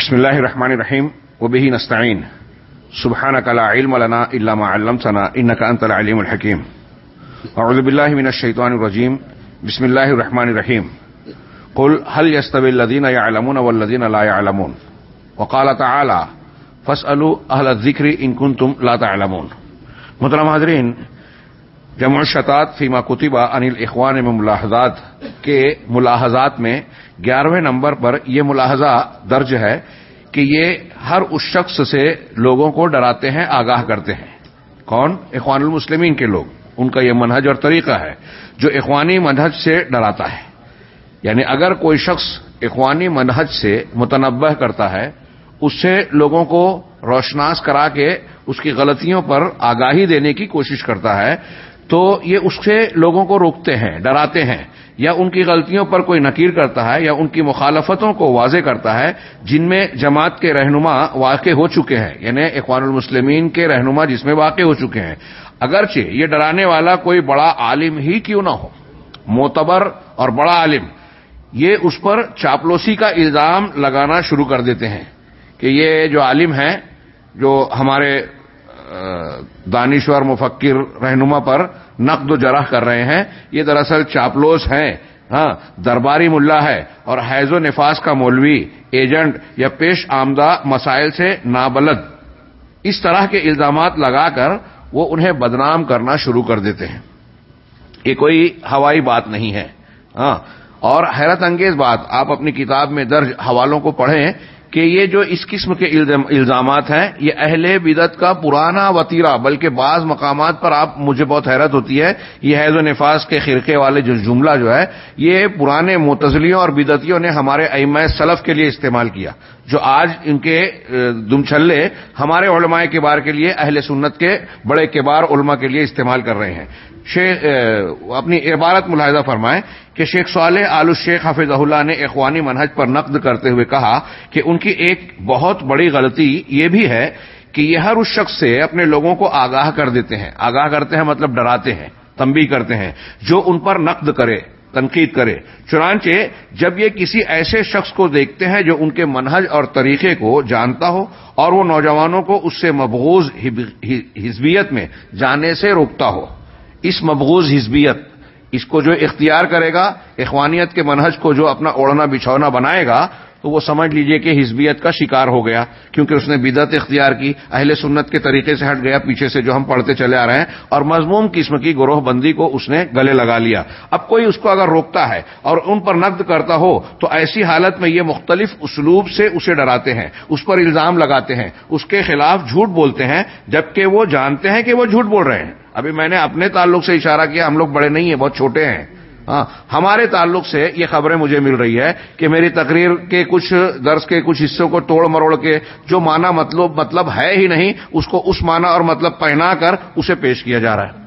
بسم الله الرحمن الرحیم الرحيم وبه نستعين سبحانك لا علم لنا إلا ما علمتنا إنك أنت العليم الحكيم أعوذ بالله من الشيطان الرجيم بسم الله الرحمن الرحيم قل، هل يستوي الذين يعلمون والذين لا يعلمون وقال تعالى فاسألوا أهل الذكر إن كنتم لا تعلمون۔ محترم حاضرین، جمع الشتات فیما کتبہ انل اخوان میں ملاحظات، کے ملاحظات میں گیارہویں نمبر پر یہ ملاحظہ درج ہے کہ یہ ہر اس شخص سے لوگوں کو ڈراتے ہیں، آگاہ کرتے ہیں۔ کون؟ اخوان المسلمین کے لوگ۔ ان کا یہ منہج اور طریقہ ہے جو اخوانی منہج سے ڈراتا ہے۔ یعنی اگر کوئی شخص اخوانی منہج سے متنبع کرتا ہے، اس سے لوگوں کو روشناس کرا کے اس کی غلطیوں پر آگاہی دینے کی کوشش کرتا ہے تو یہ اس سے لوگوں کو روکتے ہیں، ڈراتے ہیں۔ یا ان کی غلطیوں پر کوئی نکیر کرتا ہے، یا ان کی مخالفتوں کو واضح کرتا ہے، جن میں جماعت کے رہنما واقع ہو چکے ہیں۔ یعنی اخوان المسلمین کے رہنما جس میں واقع ہو چکے ہیں۔ اگرچہ یہ ڈرانے والا کوئی بڑا عالم ہی کیوں نہ ہو، معتبر اور بڑا عالم، یہ اس پر چاپلوسی کا الزام لگانا شروع کر دیتے ہیں کہ یہ جو عالم ہیں، جو ہمارے دانشور مفکر رہنما پر نقد و جرح کر رہے ہیں۔ یہ دراصل چاپلوس ہیں۔ ہاں درباری ملا ہے اور حیض و نفاس کا مولوی، ایجنٹ یا پیش آمدہ مسائل سے نابلد۔ اس طرح کے الزامات لگا کر وہ انہیں بدنام کرنا شروع کر دیتے ہیں۔ یہ کوئی ہوائی بات نہیں ہے۔ ہاں اور حیرت انگیز بات، آپ اپنی کتاب میں درج حوالوں کو پڑھیں۔ کہ یہ جو اس قسم کے الزامات ہیں، یہ اہل بدت کا پرانا وطیرہ، بلکہ بعض مقامات پر آپ مجھے بہت حیرت ہوتی ہے، یہ حیض و نفاذ کے خرقے والے جو جملہ جو ہے، یہ پرانے متضلیوں اور بدتیوں نے ہمارے ائمہ سلف کے لیے استعمال کیا۔ جو آج ان کے دم چھلے ہمارے علماء کے بار کے لیے، اہل سنت کے بڑے کبار علماء کے لیے استعمال کر رہے ہیں۔ شیخ اپنی عبارت ملاحظہ فرمائیں کہ شیخ صالح آل الشیخ حافظ اللہ نے اخوانی منہج پر نقد کرتے ہوئے کہا کہ ان کی ایک بہت بڑی غلطی یہ بھی ہے کہ یہ ہر اس شخص سے اپنے لوگوں کو آگاہ کر دیتے ہیں۔ آگاہ کرتے ہیں مطلب ڈراتے ہیں تمبی کرتے ہیں۔ جو ان پر نقد کرے تنقید کرے۔ چنانچہ جب یہ کسی ایسے شخص کو دیکھتے ہیں جو ان کے منہج اور طریقے کو جانتا ہو اور وہ نوجوانوں کو اس سے مبغوض حزبیت میں جانے سے روکتا ہو۔ اس مبغوض حزبیت اس کو جو اختیار کرے گا، اخوانیت کے منہج کو جو اپنا اوڑھنا، بچھونا بنائے گا تو وہ سمجھ لیجیے کہ حزبیت کا شکار ہو گیا کیونکہ اس نے بدعت اختیار کی، اہل سنت کے طریقے سے ہٹ گیا، پیچھے سے جو ہم پڑھتے چلے آ رہے ہیں، اور مضموم قسم کی گروہ بندی کو اس نے گلے لگا لیا۔ اب کوئی اس کو اگر روکتا ہے اور ان پر نقد کرتا ہو، تو ایسی حالت میں یہ مختلف اسلوب سے اسے ڈراتے ہیں، اس پر الزام لگاتے ہیں، اس کے خلاف جھوٹ بولتے ہیں، جبکہ وہ جانتے ہیں کہ وہ جھوٹ بول رہے ہیں۔ ابھی میں نے اپنے تعلق سے اشارہ کیا، ہم لوگ بڑے نہیں ہیں، بہت چھوٹے ہیں۔ ہاں، ہمارے تعلق سے یہ خبریں مجھے مل رہی ہے کہ میری تقریر کے کچھ درس کے کچھ حصوں کو توڑ مروڑ کے جو مانا مطلب مطلب ہے ہی نہیں، اس کو اس مانا اور مطلب پہنا کر اسے پیش کیا جا رہا ہے۔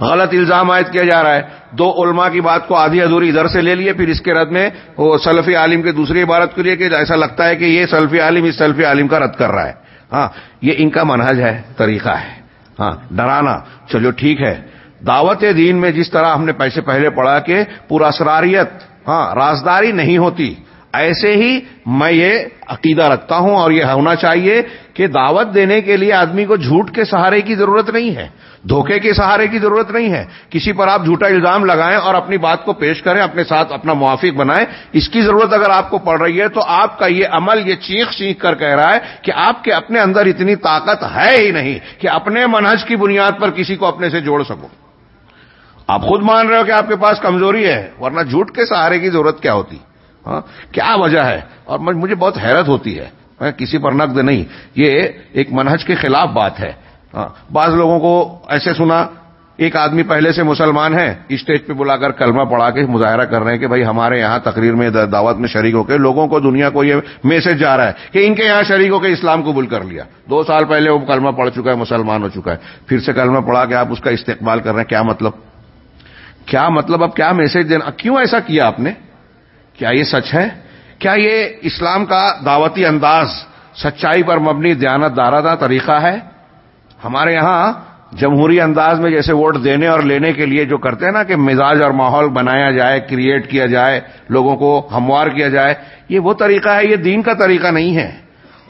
غلط الزام عائد کیا جا رہا ہے۔ دو علماء کی بات کو آدھی ادھوری ادھر سے لے لیے، پھر اس کے رد میں وہ سلفی عالم کے دوسری عبارت کے لیے کہ ایسا لگتا ہے کہ یہ سلفی عالم اس سلفی عالم کا رد کر رہا ہے۔ ہاں یہ ان کا منہج ہے، طریقہ ہے۔ ہاں ڈرانا، چلو ٹھیک ہے۔ دعوت دین میں جس طرح ہم نے پیسے پہلے پڑھا کہ پورا اسراریت ہاں رازداری نہیں ہوتی۔ ایسے ہی میں یہ عقیدہ رکھتا ہوں اور یہ ہونا چاہیے کہ دعوت دینے کے لیے آدمی کو جھوٹ کے سہارے کی ضرورت نہیں ہے، دھوکے کے سہارے کی ضرورت نہیں ہے۔ کسی پر آپ جھوٹا الزام لگائیں اور اپنی بات کو پیش کریں، اپنے ساتھ اپنا موافق بنائیں، اس کی ضرورت اگر آپ کو پڑ رہی ہے تو آپ کا یہ عمل یہ چیخ چیخ کر کہہ رہا ہے کہ آپ کے اپنے اندر اتنی طاقت ہے ہی نہیں کہ اپنے منہج کی بنیاد پر کسی کو اپنے سے جوڑ سکو۔ آپ خود مان رہے ہو کہ آپ کے پاس کمزوری ہے، ورنہ جھوٹ کے سہارے کی ضرورت کیا ہوتی؟ ہاں کیا وجہ ہے؟ اور مجھے بہت حیرت ہوتی ہے ہاں، کسی پر نقد نہیں۔ یہ ایک منہج کے خلاف بات ہے۔ ہاں، بعض لوگوں کو ایسے سنا، ایک آدمی پہلے سے مسلمان ہے، اسٹیج پہ بلا کر کلمہ پڑھا کے مظاہرہ کر رہے ہیں کہ بھائی ہمارے یہاں تقریر میں دعوت میں شریک ہو کے، لوگوں کو دنیا کو یہ میسج جا رہا ہے کہ ان کے یہاں شریک ہو کے اسلام قبول کر لیا۔ دو سال پہلے وہ کلمہ پڑھ چکا ہے، مسلمان ہو چکا ہے۔ پھر سے کلمہ پڑھا کے آپ اس کا استقبال کر رہے ہیں، کیا مطلب؟ کیا مطلب اب کیا میسج دینا؟ کیوں ایسا کیا آپ نے؟ کیا یہ سچ ہے؟ کیا یہ اسلام کا دعوتی انداز سچائی پر مبنی دیانت دارادہ طریقہ ہے؟ ہمارے یہاں جمہوری انداز میں جیسے ووٹ دینے اور لینے کے لیے جو کرتے ہیں نا کہ مزاج اور ماحول بنایا جائے، کریٹ کیا جائے، لوگوں کو ہموار کیا جائے، یہ وہ طریقہ ہے، یہ دین کا طریقہ نہیں ہے۔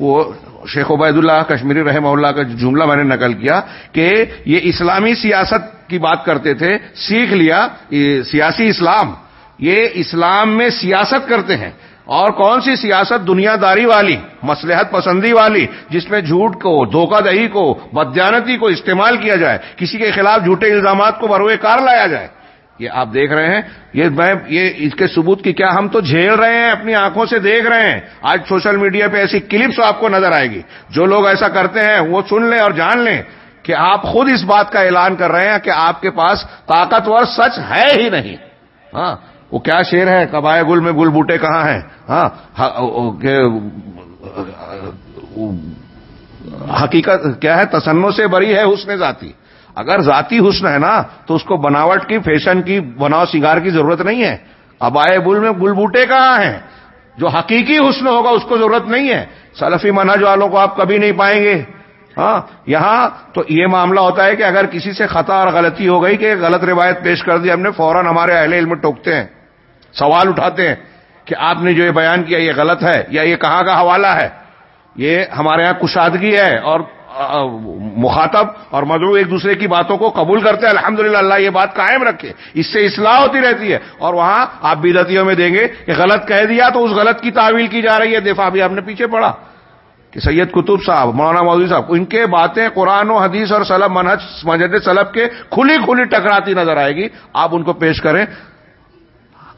وہ شیخ عبید اللہ کشمیری رحمہ اللہ کا جملہ میں نے نقل کیا کہ یہ اسلامی سیاست کی بات کرتے تھے، سیکھ لیا سیاسی اسلام، یہ اسلام میں سیاست کرتے ہیں۔ اور کون سی سیاست؟ دنیا داری والی مسلحت پسندی والی، جس میں جھوٹ کو، دھوکہ دہی کو بدیانتی کو استعمال کیا جائے، کسی کے خلاف جھوٹے الزامات کو بروئے کار لایا جائے۔ یہ آپ دیکھ رہے ہیں، یہ میں، یہ اس کے ثبوت کی کیا ہم تو جھیل رہے ہیں، اپنی آنکھوں سے دیکھ رہے ہیں۔ آج سوشل میڈیا پہ ایسی کلپس آپ کو نظر آئے گی۔ جو لوگ ایسا کرتے ہیں، وہ سن لیں اور جان لیں کہ آپ خود اس بات کا اعلان کر رہے ہیں کہ آپ کے پاس طاقتور سچ ہے ہی نہیں۔ ہاں وہ کیا شیر ہے؟ کبائے گل میں گل بوٹے کہاں ہیں؟ ہاں, ہاں، حقیقت کیا ہے؟ تسنوں سے بری ہے حسن ذاتی۔ اگر ذاتی حسن ہے نا، تو اس کو بناوٹ کی، فیشن کی، بناؤ سنگار کی ضرورت نہیں ہے۔ ابائے بل میں گل بوٹے کہاں ہیں؟ جو حقیقی حسن ہوگا، اس کو ضرورت نہیں ہے۔ سلفی منہج والوں کو آپ کبھی نہیں پائیں گے۔ ہاں یہاں تو یہ معاملہ ہوتا ہے کہ اگر کسی سے خطا اور غلطی ہو گئی کہ غلط روایت پیش کر دی، ہم نے فوراً ہمارے اہل علم ٹوکتے ہیں، سوال اٹھاتے ہیں کہ آپ نے جو یہ بیان کیا، یہ غلط ہے یا یہ کہاں کا حوالہ ہے؟ یہ ہمارے یہاں کشادگی ہے اور مخاطب اور مدعو ایک دوسرے کی باتوں کو قبول کرتے ہیں۔ الحمد اللہ یہ بات قائم رکھے۔ اس سے اصلاح ہوتی رہتی ہے۔ اور وہاں آپ بیدتیوں میں دیں گے کہ غلط کہہ دیا تو اس غلط کی تعویل کی جا رہی ہے۔ دفاع بھی آپ نے پیچھے پڑا کہ سید کتب صاحب، مولانا مودودی صاحب، ان کے باتیں قرآن و حدیث اور سلب منہج مجد سلب کے کھلی کھلی ٹکراتی نظر آئے گی۔ آپ ان کو پیش کریں۔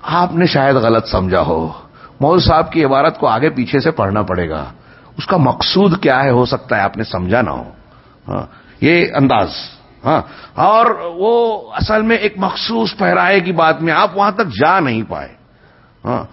آپ نے شاید غلط سمجھا ہو۔ مول صاحب کی عبارت کو آگے پیچھے سے پڑھنا پڑے گا۔ اس کا مقصود کیا ہے ہو سکتا ہے آپ نے سمجھا نہ ہو۔ ہاں یہ انداز۔ ہاں اور وہ اصل میں ایک مخصوص پہرائے کی بات میں آپ وہاں تک جا نہیں پائے۔ ہاں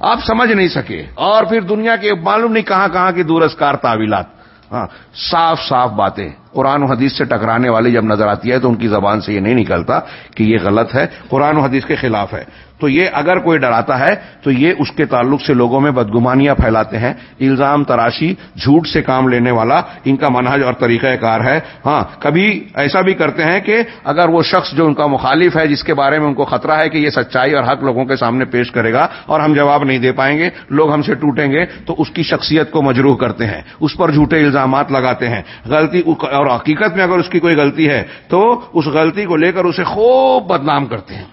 آپ سمجھ نہیں سکے۔ اور پھر دنیا کے معلوم نہیں کہاں کہاں کی دورسکار تعویلات۔ ہاں صاف صاف باتیں۔ قرآن و حدیث سے ٹکرانے والی جب نظر آتی ہے تو ان کی زبان سے یہ نہیں نکلتا کہ یہ غلط ہے، قرآن و حدیث کے خلاف ہے۔ تو یہ اگر کوئی ڈراتا ہے تو یہ اس کے تعلق سے لوگوں میں بدگمانیاں پھیلاتے ہیں۔ الزام، تراشی، جھوٹ سے کام لینے والا ان کا منہج اور طریقہ کار ہے۔ ہاں کبھی ایسا بھی کرتے ہیں کہ اگر وہ شخص جو ان کا مخالف ہے، جس کے بارے میں ان کو خطرہ ہے کہ یہ سچائی اور حق لوگوں کے سامنے پیش کرے گا اور ہم جواب نہیں دے پائیں گے، لوگ ہم سے ٹوٹیں گے، تو اس کی شخصیت کو مجروح کرتے ہیں۔ اس پر جھوٹے الزامات لگاتے ہیں۔ غلطی اور حقیقت میں اگر اس کی کوئی غلطی ہے تو اس غلطی کو لے کر اسے خوب بدنام کرتے ہیں۔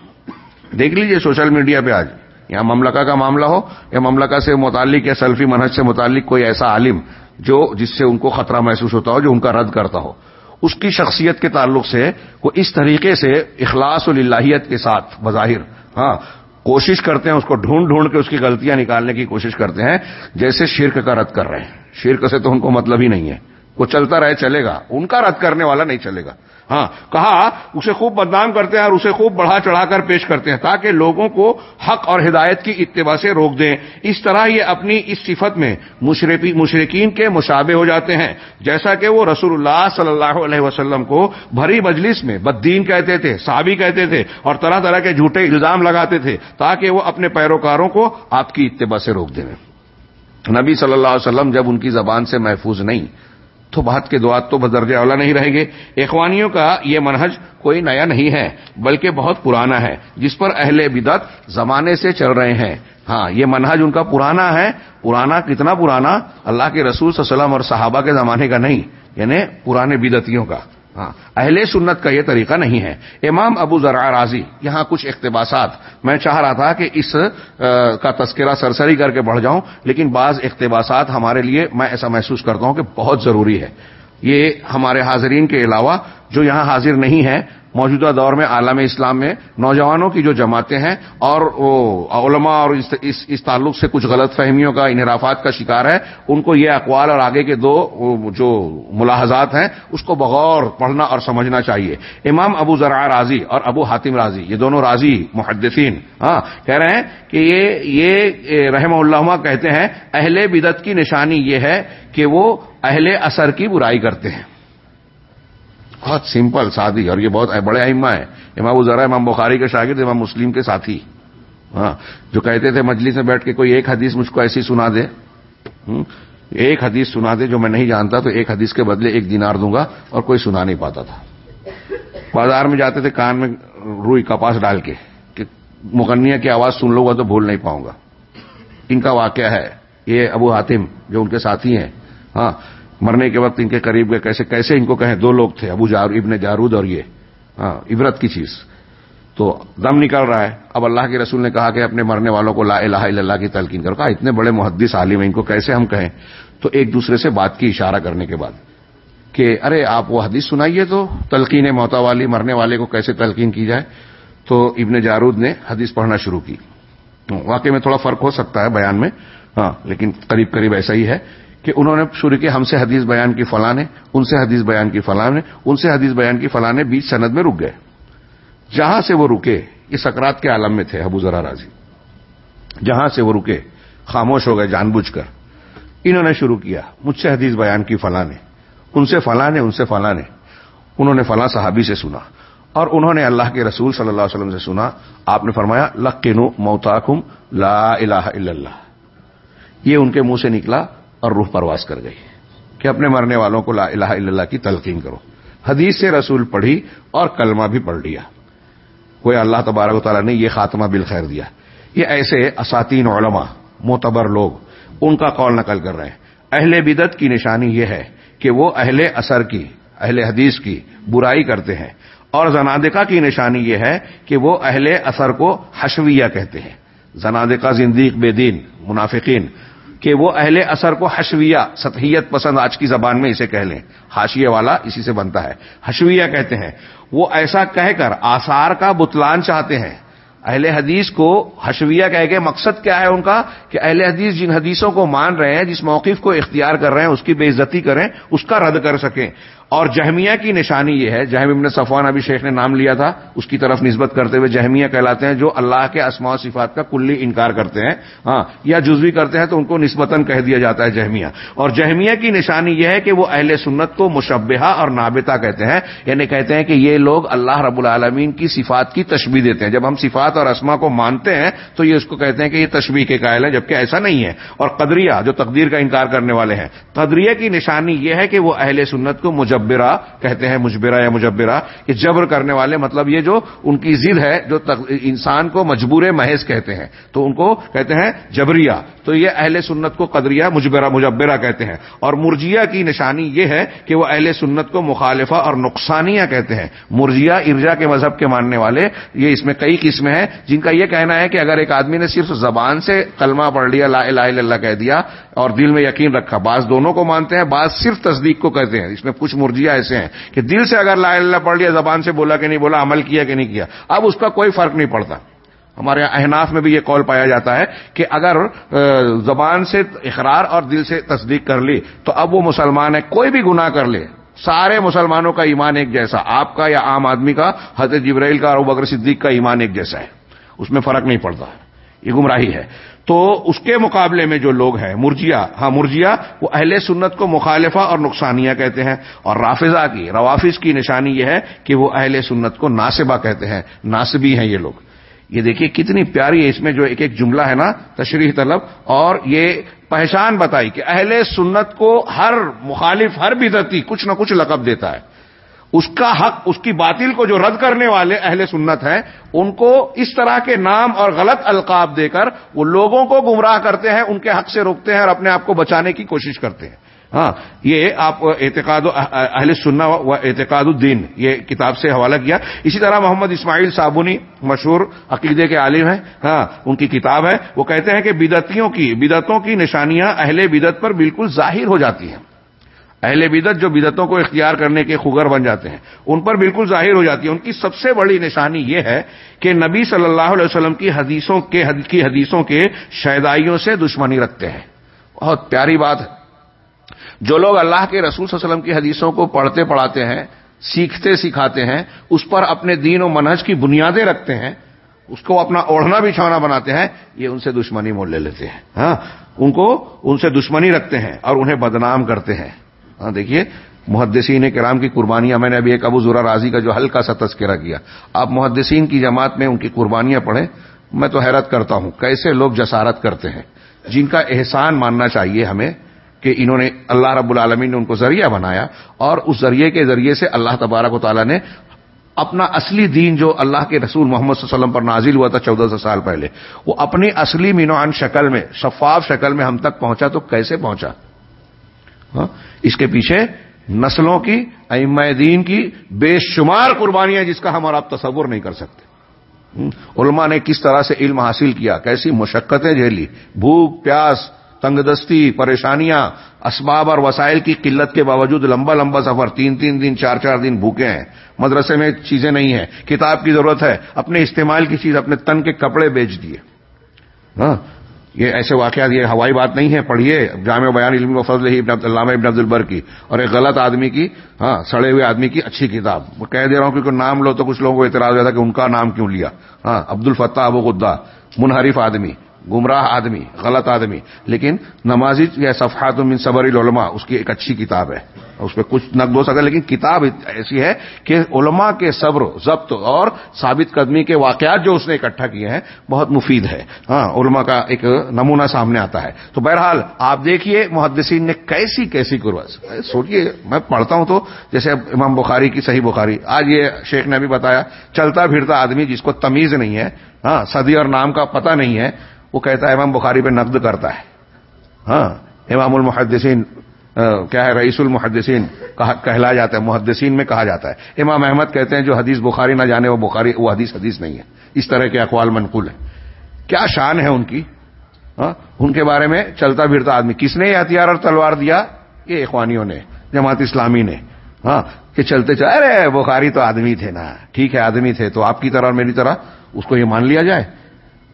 دیکھ لیجیے سوشل میڈیا پہ آج۔ یا مملکہ کا معاملہ ہو یا مملکہ سے متعلق یا سیلفی منہج سے متعلق کوئی ایسا عالم جو جس سے ان کو خطرہ محسوس ہوتا ہو، جو ان کا رد کرتا ہو۔ اس کی شخصیت کے تعلق سے وہ اس طریقے سے اخلاص الہیت کے ساتھ بظاہر ہاں کوشش کرتے ہیں اس کو ڈھونڈ ڈھونڈ کے اس کی غلطیاں نکالنے کی کوشش کرتے ہیں، جیسے شرک کا رد کر رہے ہیں۔ شرک سے تو ان کو مطلب ہی نہیں ہے۔ وہ چلتا رہے، چلے گا۔ ان کا رد کرنے والا نہیں چلے گا۔ ہاں کہا، اسے خوب بدنام کرتے ہیں اور اسے خوب بڑھا چڑھا کر پیش کرتے ہیں تاکہ لوگوں کو حق اور ہدایت کی اتباع سے روک دیں۔ اس طرح یہ اپنی اس صفت میں مشرقین کے مشابے ہو جاتے ہیں۔ جیسا کہ وہ رسول اللہ صلی اللہ علیہ وسلم کو بھری مجلس میں بدین کہتے تھے، صحابی کہتے تھے اور طرح طرح کے جھوٹے الزام لگاتے تھے تاکہ وہ اپنے پیروکاروں کو آپ کی اتباع سے روک دیں۔ نبی صلی اللہ علیہ وسلم جب ان کی زبان سے محفوظ نہیں تو بات کے دعات تو بدرجہ اولا نہیں رہیں گے۔ اخوانیوں کا یہ منہج کوئی نیا نہیں ہے، بلکہ بہت پرانا ہے، جس پر اہل بدت زمانے سے چل رہے ہیں۔ ہاں یہ منہج ان کا پرانا ہے۔ پرانا کتنا پرانا؟ اللہ کے رسول صلی اللہ علیہ وسلم اور صحابہ کے زمانے کا نہیں یعنی پرانے بدتیوں کا۔ ہاں اہل سنت کا یہ طریقہ نہیں ہے۔ امام ابو ذرا راضی، یہاں کچھ اقتباسات۔ میں چاہ رہا تھا کہ اس کا تذکرہ سرسری کر کے بڑھ جاؤں، لیکن بعض اقتباسات ہمارے لیے میں ایسا محسوس کرتا ہوں کہ بہت ضروری ہے۔ یہ ہمارے حاضرین کے علاوہ جو یہاں حاضر نہیں ہیں موجودہ دور میں عالم اسلام میں نوجوانوں کی جو جماعتیں ہیں اور علماء اور اس اس تعلق سے کچھ غلط فہمیوں کا انحرافات کا شکار ہے، ان کو یہ اقوال اور آگے کے دو جو ملاحظات ہیں، اس کو بغور پڑھنا اور سمجھنا چاہیے۔ امام ابو ذرا راضی اور ابو حاتم راضی، یہ دونوں راضی محدثین ہاں کہہ رہے ہیں کہ یہ یہ رحم اللہ کہتے ہیں، اہل بدت کی نشانی یہ ہے کہ وہ اہل اثر کی برائی کرتے ہیں۔ بہت سمپل سادی اور یہ بہت بڑے اہم ہیں۔ امام ازرا امام بخاری کے شاگرد، امام مسلم کے ساتھی۔ ہاں جو کہتے تھے مجلس میں بیٹھ کے کوئی ایک حدیث مجھ کو ایسی سنا دے۔ ایک حدیث سنا دے جو میں نہیں جانتا، تو ایک حدیث کے بدلے ایک دینار دوں گا اور کوئی سنا نہیں پاتا تھا۔ بازار میں جاتے تھے کان میں روئی کپاس ڈال کے کہ مغنیہ کی آواز سن لو گا تو بھول نہیں پاؤں گا۔ ان کا واقعہ ہے۔ یہ ابو حاتم جو ان کے ساتھی ہیں۔ ہاں مرنے کے وقت ان کے قریب گئے، کیسے کیسے ان کو کہیں؟ دو لوگ تھے، ابو جار ابن جارود اور یہ ہاں عبرت کی چیز۔ تو دم نکل رہا ہے۔ اب اللہ کے رسول نے کہا کہ اپنے مرنے والوں کو لا الہ الا اللہ کی تلقین کرو۔ کہا، اتنے بڑے محدث عالم ہیں، ان کو کیسے ہم کہیں؟ تو ایک دوسرے سے بات کی اشارہ کرنے کے بعد کہ، ارے، آپ وہ حدیث سنائیے تو تلقین موتا والی، مرنے والے کو کیسے تلقین کی جائے؟ تو ابن جارود نے حدیث پڑھنا شروع کی۔ واقعی میں تھوڑا فرق ہو سکتا ہے بیان میں ہاں لیکن قریب قریب ایسا ہی ہے۔ کہ انہوں نے شروع کی، ہم سے حدیث بیان کی فلاں نے، ان سے حدیث بیان کی فلاں نے، ان سے حدیث بیان کی فلاں نے بیچ سند میں رک گئے۔ جہاں سے وہ رکے، یہ سکرات کے عالم میں تھے، ابو ذرا راضی۔ جہاں سے وہ رکے، خاموش ہو گئے، جان بوجھ کر۔ انہوں نے شروع کیا، مجھ سے حدیث بیان کی فلاں نے۔ ان سے فلاں نے، ان سے فلاں نے۔ انہوں نے فلاں صحابی سے سنا۔ اور انہوں نے اللہ کے رسول صلی اللہ علیہ وسلم سے سنا۔ آپ نے فرمایا لقینو موتاکم لا الہ الا اللہ۔ یہ ان کے منہ سے نکلا اور روح پرواز کر گئی۔ کہ اپنے مرنے والوں کو لا الہ الا اللہ کی تلقین کرو۔ حدیث سے رسول پڑھی اور کلمہ بھی پڑھ لیا۔ کوئی اللہ تبارک و تعالیٰ نے یہ خاتمہ بالخیر دیا۔ یہ ایسے اساتین علماء، معتبر لوگ، ان کا قول نقل کر رہے ہیں۔ اہل بدت کی نشانی یہ ہے کہ وہ اہل اثر کی، اہل حدیث کی برائی کرتے ہیں۔ اور زنادقہ کی نشانی یہ ہے کہ وہ اہل اثر کو حشویہ کہتے ہیں۔ زنادقہ زندیق بے دین، منافقین کہ وہ اہل اثر کو حشویہ، سطحیت پسند آج کی زبان میں اسے کہہ لیں۔ حاشیے والا اسی سے بنتا ہے۔ حشویہ کہتے ہیں۔ وہ ایسا کہہ کر آثار کا بتلان چاہتے ہیں۔ اہل حدیث کو حشویہ کہہ کے مقصد کیا ہے ان کا؟ کہ اہل حدیث جن حدیثوں کو مان رہے ہیں، جس موقف کو اختیار کر رہے ہیں، اس کی بے عزتی کریں، اس کا رد کر سکیں۔ اور جہمیہ کی نشانی یہ ہے جہم ابن صفوان ابھی شیخ نے نام لیا تھا، اس کی طرف نسبت کرتے ہوئے جہمیہ کہلاتے ہیں، جو اللہ کے اسماع و صفات کا کلی انکار کرتے ہیں۔ ہاں یا جزوی کرتے ہیں تو ان کو نسبتاً کہہ دیا جاتا ہے جہمیہ۔ اور جہمیہ کی نشانی یہ ہے کہ وہ اہل سنت کو مشبہ اور نابتا کہتے ہیں یعنی کہتے ہیں کہ یہ لوگ اللہ رب العالمین کی صفات کی تشبیح دیتے ہیں۔ جب ہم صفات اور اسما کو مانتے ہیں تو یہ اس کو کہتے ہیں کہ یہ تشبیح کے قائل ہے جبکہ ایسا نہیں ہے۔ اور قدریہ، جو تقدیر کا انکار کرنے والے ہیں، قدریہ کی نشانی یہ ہے کہ وہ اہل سنت کو مجبرہ کہتے ہیں مجبرہ یا مجبرہ یہ جبر کرنے والے مطلب یہ جو ان کی ضد ہے، جو انسان کو مجبور محض کہتے ہیں۔ تو ان کو کہتے ہیں جبریہ۔ تو یہ اہل سنت کو قدریہ، مجبرہ مجبرہ کہتے ہیں۔ اور مرجیا کی نشانی یہ ہے کہ وہ اہل سنت کو مخالفہ اور نقصانیہ کہتے ہیں۔ مرجیا ارجا کے مذہب کے ماننے والے، یہ اس میں کئی قسمیں ہیں جن کا یہ کہنا ہے کہ اگر ایک آدمی نے صرف زبان سے کلمہ پڑھ لیا، لا الہ الا اللہ کہہ دیا اور دل میں یقین رکھا، بعض دونوں کو مانتے ہیں، بعض صرف تصدیق کو کہتے ہیں۔ اس میں کچھ مرجیا ایسے ہیں کہ دل سے اگر لا اللہ پڑھ لیا، زبان سے بولا کہ نہیں بولا، عمل کیا کہ نہیں کیا، اب اس کا کوئی فرق نہیں پڑتا۔ ہمارے احناف میں بھی یہ کال پایا جاتا ہے کہ اگر زبان سے اقرار اور دل سے تصدیق کر لی تو اب وہ مسلمان ہے، کوئی بھی گناہ کر لے۔ سارے مسلمانوں کا ایمان ایک جیسا، آپ کا یا عام آدمی کا، حضرت جبرائیل کا اور بکر صدیق کا ایمان ایک جیسا ہے۔ اس میں فرق نہیں پڑتا۔ یہ گمراہی ہے۔ تو اس کے مقابلے میں جو لوگ ہیں، مرجیا ہاں مرجیا، وہ اہل سنت کو مخالفہ اور نقصانیہ کہتے ہیں۔ اور رافضہ کی، روافظ کی نشانی یہ ہے کہ وہ اہل سنت کو ناصبہ کہتے ہیں۔ ناصبی ہیں یہ لوگ۔ یہ دیکھیے کتنی پیاری ہے اس میں جو ایک ایک جملہ ہے نا، تشریح طلب۔ اور یہ پہچان بتائی کہ اہل سنت کو ہر مخالف، ہر بدتی کچھ نہ کچھ لقب دیتا ہے۔ اس کا حق، اس کی باطل کو جو رد کرنے والے اہل سنت ہیں، ان کو اس طرح کے نام اور غلط القاب دے کر وہ لوگوں کو گمراہ کرتے ہیں، ان کے حق سے روکتے ہیں اور اپنے آپ کو بچانے کی کوشش کرتے ہیں۔ ہاں یہ آپ اعتقاد اہل سننا و اعتقاد الدین، یہ کتاب سے حوالہ کیا۔ اسی طرح محمد اسماعیل صابنی مشہور عقیدے کے عالم ہیں۔ ہاں ان کی کتاب ہے۔ وہ کہتے ہیں کہ بدتیوں کی بدتوں کی نشانیاں اہل بدت پر بالکل ظاہر ہو جاتی ہیں۔ اہل بدت جو بدتوں کو اختیار کرنے کے خگر بن جاتے ہیں، ان پر بالکل ظاہر ہو جاتی ہے۔ ان کی سب سے بڑی نشانی یہ ہے کہ نبی صلی اللہ علیہ وسلم کی حدیثوں کے، کی حدیثوں کے شیدائیوں سے دشمنی رکھتے ہیں۔ بہت پیاری بات ہے۔ جو لوگ اللہ کے رسول صلی اللہ علیہ وسلم کی حدیثوں کو پڑھتے پڑھاتے ہیں، سیکھتے سکھاتے ہیں، اس پر اپنے دین و منہج کی بنیادیں رکھتے ہیں، اس کو اپنا اوڑھنا بچھونا بناتے ہیں، یہ ان سے دشمنی مول لے لیتے ہیں۔ ہاں ان کو ان سے دشمنی رکھتے ہیں اور انہیں بدنام کرتے ہیں۔ ہاں دیکھیے، محدثین کرام کی قربانیاں میں نے ابھی ایک ابو ذرا راضی کا جو ہلکا سا تذکرہ کیا۔ آپ محدثین کی جماعت میں ان کی قربانیاں پڑھیں، میں تو حیرت کرتا ہوں کیسے لوگ جسارت کرتے ہیں۔ جن کا احسان ماننا چاہیے ہمیں کہ انہوں نے اللہ رب العالمین نے ان کو ذریعہ بنایا اور اس ذریعے کے ذریعے سے اللہ تبارک و تعالیٰ نے اپنا اصلی دین جو اللہ کے رسول محمد صلی اللہ علیہ وسلم پر نازل ہوا تھا چودہ سو سال پہلے، وہ اپنی اصلی مینوان شکل میں، شفاف شکل میں ہم تک پہنچا تو کیسے پہنچا؟ ہاں؟ اس کے پیچھے نسلوں کی ام دین کی بے شمار قربانیاں جس کا ہم اور آپ تصور نہیں کر سکتے۔ علماء نے کس طرح سے علم حاصل کیا؟ کیسی مشقتیں جھیلی؟ بھوک، پیاس، تنگ دستی، پریشانیاں، اسباب اور وسائل کی قلت کے باوجود لمبا لمبا سفر، تین تین دن، چار چار دن بھوکے ہیں۔ مدرسے میں چیزیں نہیں ہیں۔ کتاب کی ضرورت ہے۔ اپنے استعمال کی چیز، اپنے تن کے کپڑے بیچ دیے۔ ہاں؟ یہ ایسے واقعات، یہ ہوائی بات نہیں ہے، پڑھیے۔ جامع بیان علم و فضل ہی علامہ ابن عبد البر کی۔ اور ایک غلط آدمی کی ہاں سڑے ہوئے آدمی کی اچھی کتاب۔ میں کہہ دے رہا ہوں کیونکہ نام لو تو کچھ لوگوں کو اعتراض ہوا تھا کہ ان کا نام کیوں لیا۔ ہاں عبد الفتح ابو غدہ، منحرف آدمی۔ گمراہ آدمی، غلط آدمی۔ لیکن نمازی یا صفحات من صبر العلماء، اس کی ایک اچھی کتاب ہے۔ اس پہ کچھ نقد ہو سکتا لیکن کتاب ایسی ہے کہ علماء کے صبر، ضبط اور ثابت قدمی کے واقعات جو اس نے اکٹھا کیے ہیں، بہت مفید ہے۔ ہاں علماء کا ایک نمونہ سامنے آتا ہے۔ تو بہرحال، آپ دیکھیے محدثین نے کیسی کیسی قربت۔ سوچیے میں پڑھتا ہوں تو، جیسے امام بخاری کی صحیح بخاری۔ آج یہ شیخ نے بھی بتایا، چلتا پھرتا آدمی جس کو تمیز نہیں ہے ہاں صدی اور نام کا پتہ نہیں ہے وہ کہتا ہے امام بخاری پہ نقد کرتا ہے۔ ہاں امام المحدثین کیا ہے، رئیس المحدثین کہلا جاتا ہے، محدثین میں کہا جاتا ہے۔ امام احمد کہتے ہیں جو حدیث بخاری نہ جانے وہ بخاری، وہ حدیث حدیث نہیں ہے۔ اس طرح کے اقوال منقول ہیں۔ کیا شان ہے ان کی؟ ہاں ان کے بارے میں چلتا پھرتا آدمی۔ کس نے یہ ہتھیار اور تلوار دیا؟ یہ اخوانیوں نے، جماعت اسلامی نے۔ ہاں کہ چلتے چلے، ارے، بخاری تو آدمی تھے نا۔ ٹھیک ہے، آدمی تھے تو آپ کی طرح اور میری طرح، اس کو یہ مان لیا جائے۔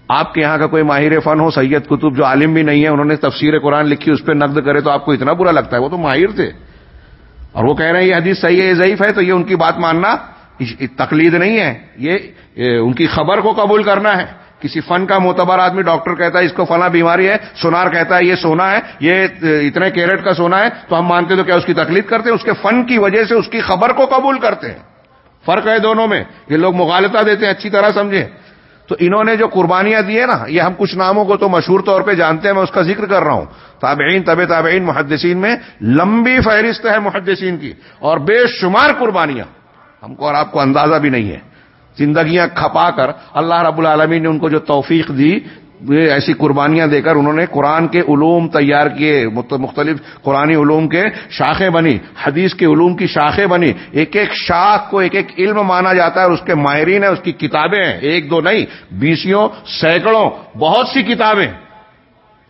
آپ کے یہاں کا کوئی ماہر فن ہو، سید کتب جو عالم بھی نہیں ہے، انہوں نے تفسیر قرآن لکھی، اس پہ نقد کرے تو آپ کو اتنا برا لگتا ہے۔ وہ تو ماہر تھے۔ اور وہ کہہ رہے ہیں، یہ حدیث صحیح ہے، یہ ضعیف ہے، تو یہ ان کی بات ماننا تقلید نہیں ہے۔ یہ ان کی خبر کو قبول کرنا ہے۔ کسی فن کا معتبر آدمی ڈاکٹر کہتا ہے، اس کو فلاں بیماری ہے، سونار کہتا ہے، یہ سونا ہے، یہ اتنے کیرٹ کا سونا ہے، تو ہم مانتے تو کیا اس کی تکلیف کرتے؟ ہیں اس کے فن کی وجہ سے اس کی خبر کو قبول کرتے ہیں۔ فرق ہے دونوں میں۔ یہ لوگ مغالطہ دیتے ہیں، اچھی طرح سمجھیں۔ تو انہوں نے جو قربانیاں دی نا، یہ ہم کچھ ناموں کو تو مشہور طور پہ جانتے ہیں، میں اس کا ذکر کر رہا ہوں۔ تابعین طب تابعین، محدثین میں لمبی فہرست ہے محدثین کی، اور بے شمار قربانیاں۔ ہم کو اور آپ کو اندازہ بھی نہیں ہے۔ زندگیاں کھپا کر اللہ رب العالمین نے ان کو جو توفیق دی ایسی قربانیاں دے کر انہوں نے قرآن کے علوم تیار کیے مختلف قرآن علوم کے شاخیں بنی، حدیث کے علوم کی شاخیں بنی۔ ایک ایک شاخ کو ایک ایک علم مانا جاتا ہے اور اس کے ماہرین ہیں، اس کی کتابیں ہیں۔ ایک دو نہیں بیسوں سینکڑوں، بہت سی کتابیں۔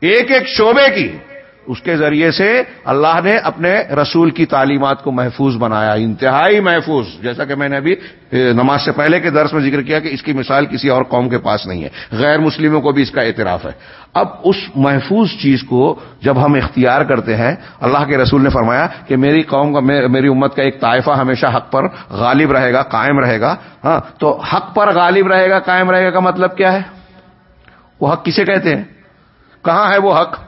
ایک ایک شعبے کی۔ اس کے ذریعے سے اللہ نے اپنے رسول کی تعلیمات کو محفوظ بنایا، انتہائی محفوظ۔ جیسا کہ میں نے ابھی نماز سے پہلے کے درس میں ذکر کیا کہ اس کی مثال کسی اور قوم کے پاس نہیں ہے۔ غیر مسلموں کو بھی اس کا اعتراف ہے۔ اب اس محفوظ چیز کو جب ہم اختیار کرتے ہیں، اللہ کے رسول نے فرمایا کہ میری قوم کا میری امت کا ایک طائفہ ہمیشہ حق پر غالب رہے گا، قائم رہے گا۔ ہاں تو حق پر غالب رہے گا، قائم رہے گا کا مطلب کیا ہے؟ وہ حق کسے کہتے ہیں؟ کہاں ہے وہ حق؟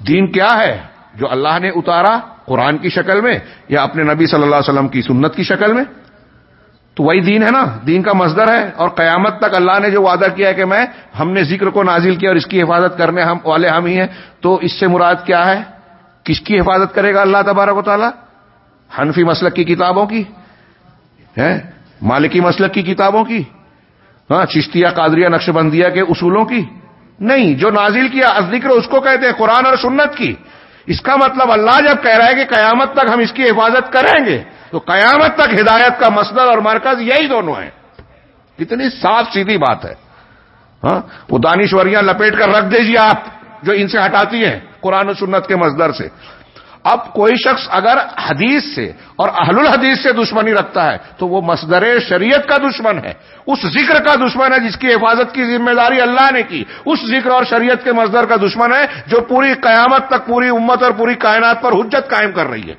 دین کیا ہے جو اللہ نے اتارا قرآن کی شکل میں یا اپنے نبی صلی اللہ علیہ وسلم کی سنت کی شکل میں؟ تو وہی دین ہے نا، دین کا مزدر ہے اور قیامت تک اللہ نے جو وعدہ کیا ہے کہ میں، ہم نے ذکر کو نازل کیا اور اس کی حفاظت کرنے ہم والے ہم ہی ہیں، تو اس سے مراد کیا ہے؟ کس کی حفاظت کرے گا اللہ تبارک و تعالیٰ؟ حنفی مسلک کی کتابوں کی ہے مالکی مسلک کی کتابوں کی ہاں چشتیہ، قادریہ نقش بندیہ کے اصولوں کی نہیں، جو نازل کیا ذکر، اس کو کہتے ہیں قرآن اور سنت کی۔ اس کا مطلب اللہ جب کہہ رہا ہے کہ قیامت تک ہم اس کی حفاظت کریں گے، تو قیامت تک ہدایت کا مسدر اور مرکز یہی دونوں ہیں۔ کتنی صاف سیدھی بات ہے۔ ہاں وہ دانشوریاں لپیٹ کر رکھ دیجیے آپ، جو ان سے ہٹاتی ہیں قرآن و سنت کے مصدر سے۔ اب کوئی شخص اگر حدیث سے اور اہل الحدیث سے دشمنی رکھتا ہے تو وہ مصدر شریعت کا دشمن ہے، اس ذکر کا دشمن ہے جس کی حفاظت کی ذمہ داری اللہ نے کی، اس ذکر اور شریعت کے مصدر کا دشمن ہے جو پوری قیامت تک پوری امت اور پوری کائنات پر حجت قائم کر رہی ہے۔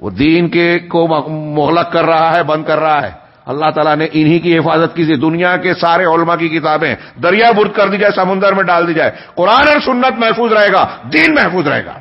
وہ دین کے کو مغلق کر رہا ہے، بند کر رہا ہے۔ اللہ تعالیٰ نے انہی کی حفاظت کی دنیا کے سارے علماء کی کتابیں دریا برد کر دی جائے، سمندر میں ڈال دی جائے۔ قرآن اور سنت محفوظ رہے گا، دین محفوظ رہے گا۔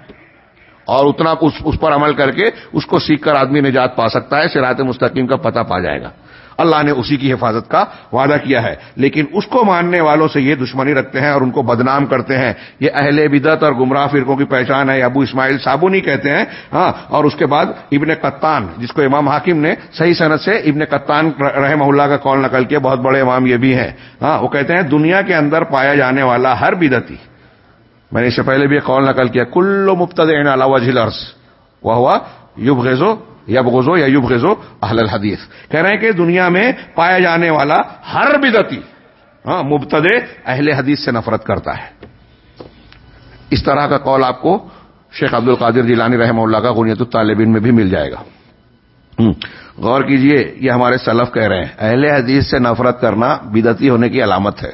اور اتنا اس اس پر عمل کر کے اس کو سیکھ کر آدمی نجات پا سکتا ہے سرات مستقیم کا پتہ پا جائے گا۔ اللہ نے اسی کی حفاظت کا وعدہ کیا ہے۔ لیکن اس کو ماننے والوں سے یہ دشمنی رکھتے ہیں اور ان کو بدنام کرتے ہیں۔ یہ اہل بدت اور گمراہ فرقوں کی پہچان ہے۔ ابو اسماعیل صابونی کہتے ہیں۔ ہاں اور اس کے بعد ابن قطان، جس کو امام حاکم نے صحیح صنعت سے ابن قطان رحم اللہ کا کال نقل کیا، بہت بڑے امام یہ بھی ہیں۔ ہاں وہ کہتے ہیں، دنیا کے اندر پایا جانے والا ہر بدتی میں نے اس سے پہلے بھی قول نقل کیا کلو مفت عرص وہ ہوا یوب غزو یب غزو یا یوب غزو اہل الحدیث۔ کہہ رہے ہیں کہ دنیا میں پایا جانے والا ہر بدتی ہاں مبتد اہل حدیث سے نفرت کرتا ہے۔ اس طرح کا قول آپ کو شیخ عبد القادر جیلانی رحمہ اللہ کا غنیت الطالبین میں بھی مل جائے گا۔ غور کیجیے، یہ ہمارے سلف کہہ رہے ہیں، اہل حدیث سے نفرت کرنا بدتی ہونے کی علامت ہے۔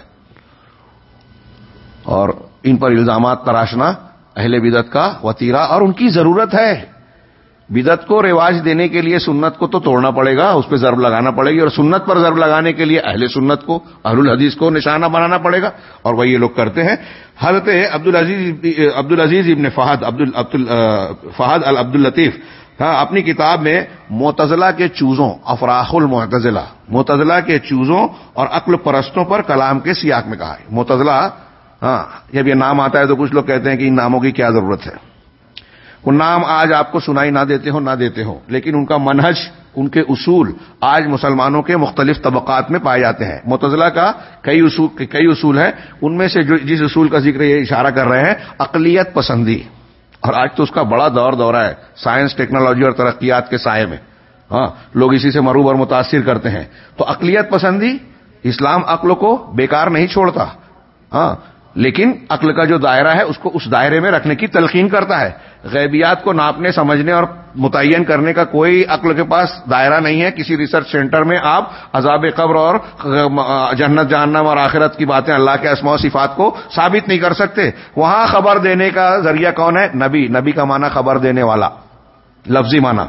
اور ان پر الزامات تراشنا، اہل بدت کا وطیرہ، اور ان کی ضرورت ہے۔ بدت کو رواج دینے کے لیے، سنت کو تو توڑنا پڑے گا، اس پہ ضرب لگانا پڑے گی، اور سنت پر ضرب لگانے کے لیے اہل سنت کو، اہل الحدیث کو نشانہ بنانا پڑے گا۔ اور وہ یہ لوگ کرتے ہیں۔ حضرت عبد العزیز عبد العزیز ابن فہد عبد فہد العبد الطیف اپنی کتاب میں متضلاع کے چوزوں، افراح المعتزلہ متضلاع کے چوزوں اور عقل پرستوں پر کلام کے سیاق میں کہا ہے۔ متضلاع ہاں جب یہ نام آتا ہے تو کچھ لوگ کہتے ہیں کہ ان ناموں کی کیا ضرورت ہے؟ وہ نام آج آپ کو سنائی نہ دیتے ہو نہ دیتے ہو لیکن ان کا منہج، ان کے اصول آج مسلمانوں کے مختلف طبقات میں پائے جاتے ہیں۔ متضلہ کا کئی اصول کئی اصول ہیں۔ ان میں سے جو، جس اصول کا ذکر یہ اشارہ کر رہے ہیں اقلیت پسندی۔ اور آج تو اس کا بڑا دور دورہ ہے، سائنس، ٹیکنالوجی اور ترقیات کے سائے میں۔ ہاں لوگ اسی سے مروب اور متاثر کرتے ہیں۔ تو اقلیت پسندی، اسلام عقل کو بیکار نہیں چھوڑتا۔ ہاں لیکن عقل کا جو دائرہ ہے، اس کو اس دائرے میں رکھنے کی تلقین کرتا ہے۔ غیبیات کو ناپنے، سمجھنے اور متعین کرنے کا کوئی عقل کے پاس دائرہ نہیں ہے۔ کسی ریسرچ سینٹر میں آپ عذاب قبر اور جنت، جہنم اور آخرت کی باتیں اللہ کے اسماء و صفات کو ثابت نہیں کر سکتے۔ وہاں خبر دینے کا ذریعہ کون ہے؟ نبی۔ نبی کا معنی خبر دینے والا۔ لفظی معنی۔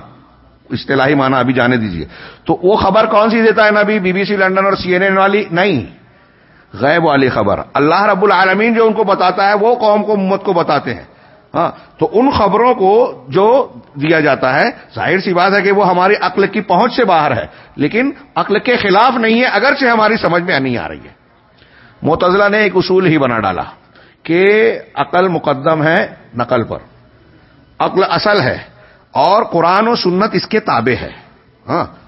اصطلاحی معنی ابھی جانے دیجیے تو وہ خبر کون سی دیتا ہے نبی؟ بی بی سی، لنڈن اور سی این این والی؟ نہیں۔ غیب والی خبر۔ اللہ رب العالمین جو ان کو بتاتا ہے، وہ قوم کو، امت کو بتاتے ہیں۔ ہاں تو ان خبروں کو جو دیا جاتا ہے، ظاہر سی بات ہے کہ وہ ہماری عقل کی پہنچ سے باہر ہے، لیکن عقل کے خلاف نہیں ہے، اگرچہ ہماری سمجھ میں نہیں آ رہی ہے۔ متضلہ نے ایک اصول ہی بنا ڈالا کہ عقل مقدم ہے نقل پر۔ عقل اصل ہے اور قرآن و سنت اس کے تابع ہے۔ ہاں ہاں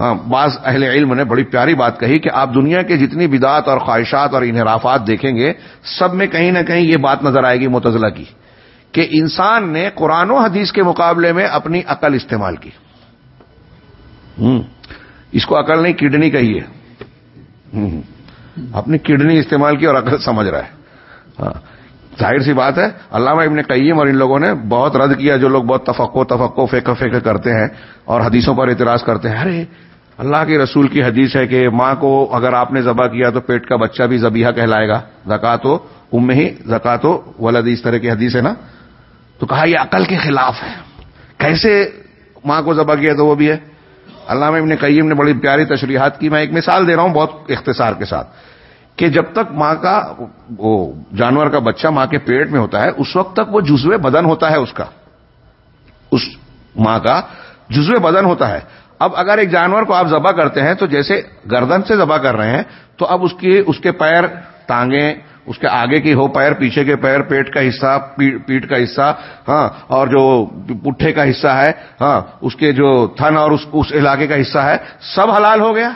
ہاں، بعض اہل علم نے بڑی پیاری بات کہی کہ آپ دنیا کے جتنی بدعت اور خواہشات اور انحرافات دیکھیں گے سب میں کہیں نہ کہیں یہ بات نظر آئے گی متضلہ کی کہ انسان نے قرآن و حدیث کے مقابلے میں اپنی عقل استعمال کی۔ اس کو عقل نہیں کڈنی کہیے اپنی کڈنی استعمال کی اور عقل سمجھ رہا ہے۔ ہاں، ظاہر سی بات ہے علامہ ابن قیم اور ان لوگوں نے بہت رد کیا جو لوگ بہت تفقو تفقو فیک فیک کرتے ہیں اور حدیثوں پر اعتراض کرتے ہیں۔ ارے اللہ کے رسول کی حدیث ہے کہ ماں کو اگر آپ نے ذبح کیا تو پیٹ کا بچہ بھی زبیحہ کہلائے گا۔ زکاتو ام ہی زکاتو ولد، اس طرح کی حدیث ہے نا؟ تو کہا یہ عقل کے خلاف ہے۔ کیسے ماں کو ذبح کیا تو وہ بھی ہے؟ علامہ ابن قیم نے بڑی پیاری تشریحات کی۔ میں ایک مثال دے رہا ہوں بہت اختصار کے ساتھ۔ کہ جب تک ماں کا، وہ جانور کا بچہ ماں کے پیٹ میں ہوتا ہے، اس وقت تک وہ جزوے بدن ہوتا ہے اس کا۔ اس ماں کا جزوے بدن ہوتا ہے۔ اب اگر ایک جانور کو آپ ذبح کرتے ہیں تو جیسے گردن سے ذبح کر رہے ہیں، تو اب اس کی اس کے پیر ٹانگیں، اس کے آگے کی ہو پیر، پیچھے کے پیر، پیٹ کا حصہ، پیٹ کا حصہ ہاں اور جو پٹھے کا حصہ ہے ہاں اس کے جو تھن اور اس اس علاقے کا حصہ ہے، سب حلال ہو گیا۔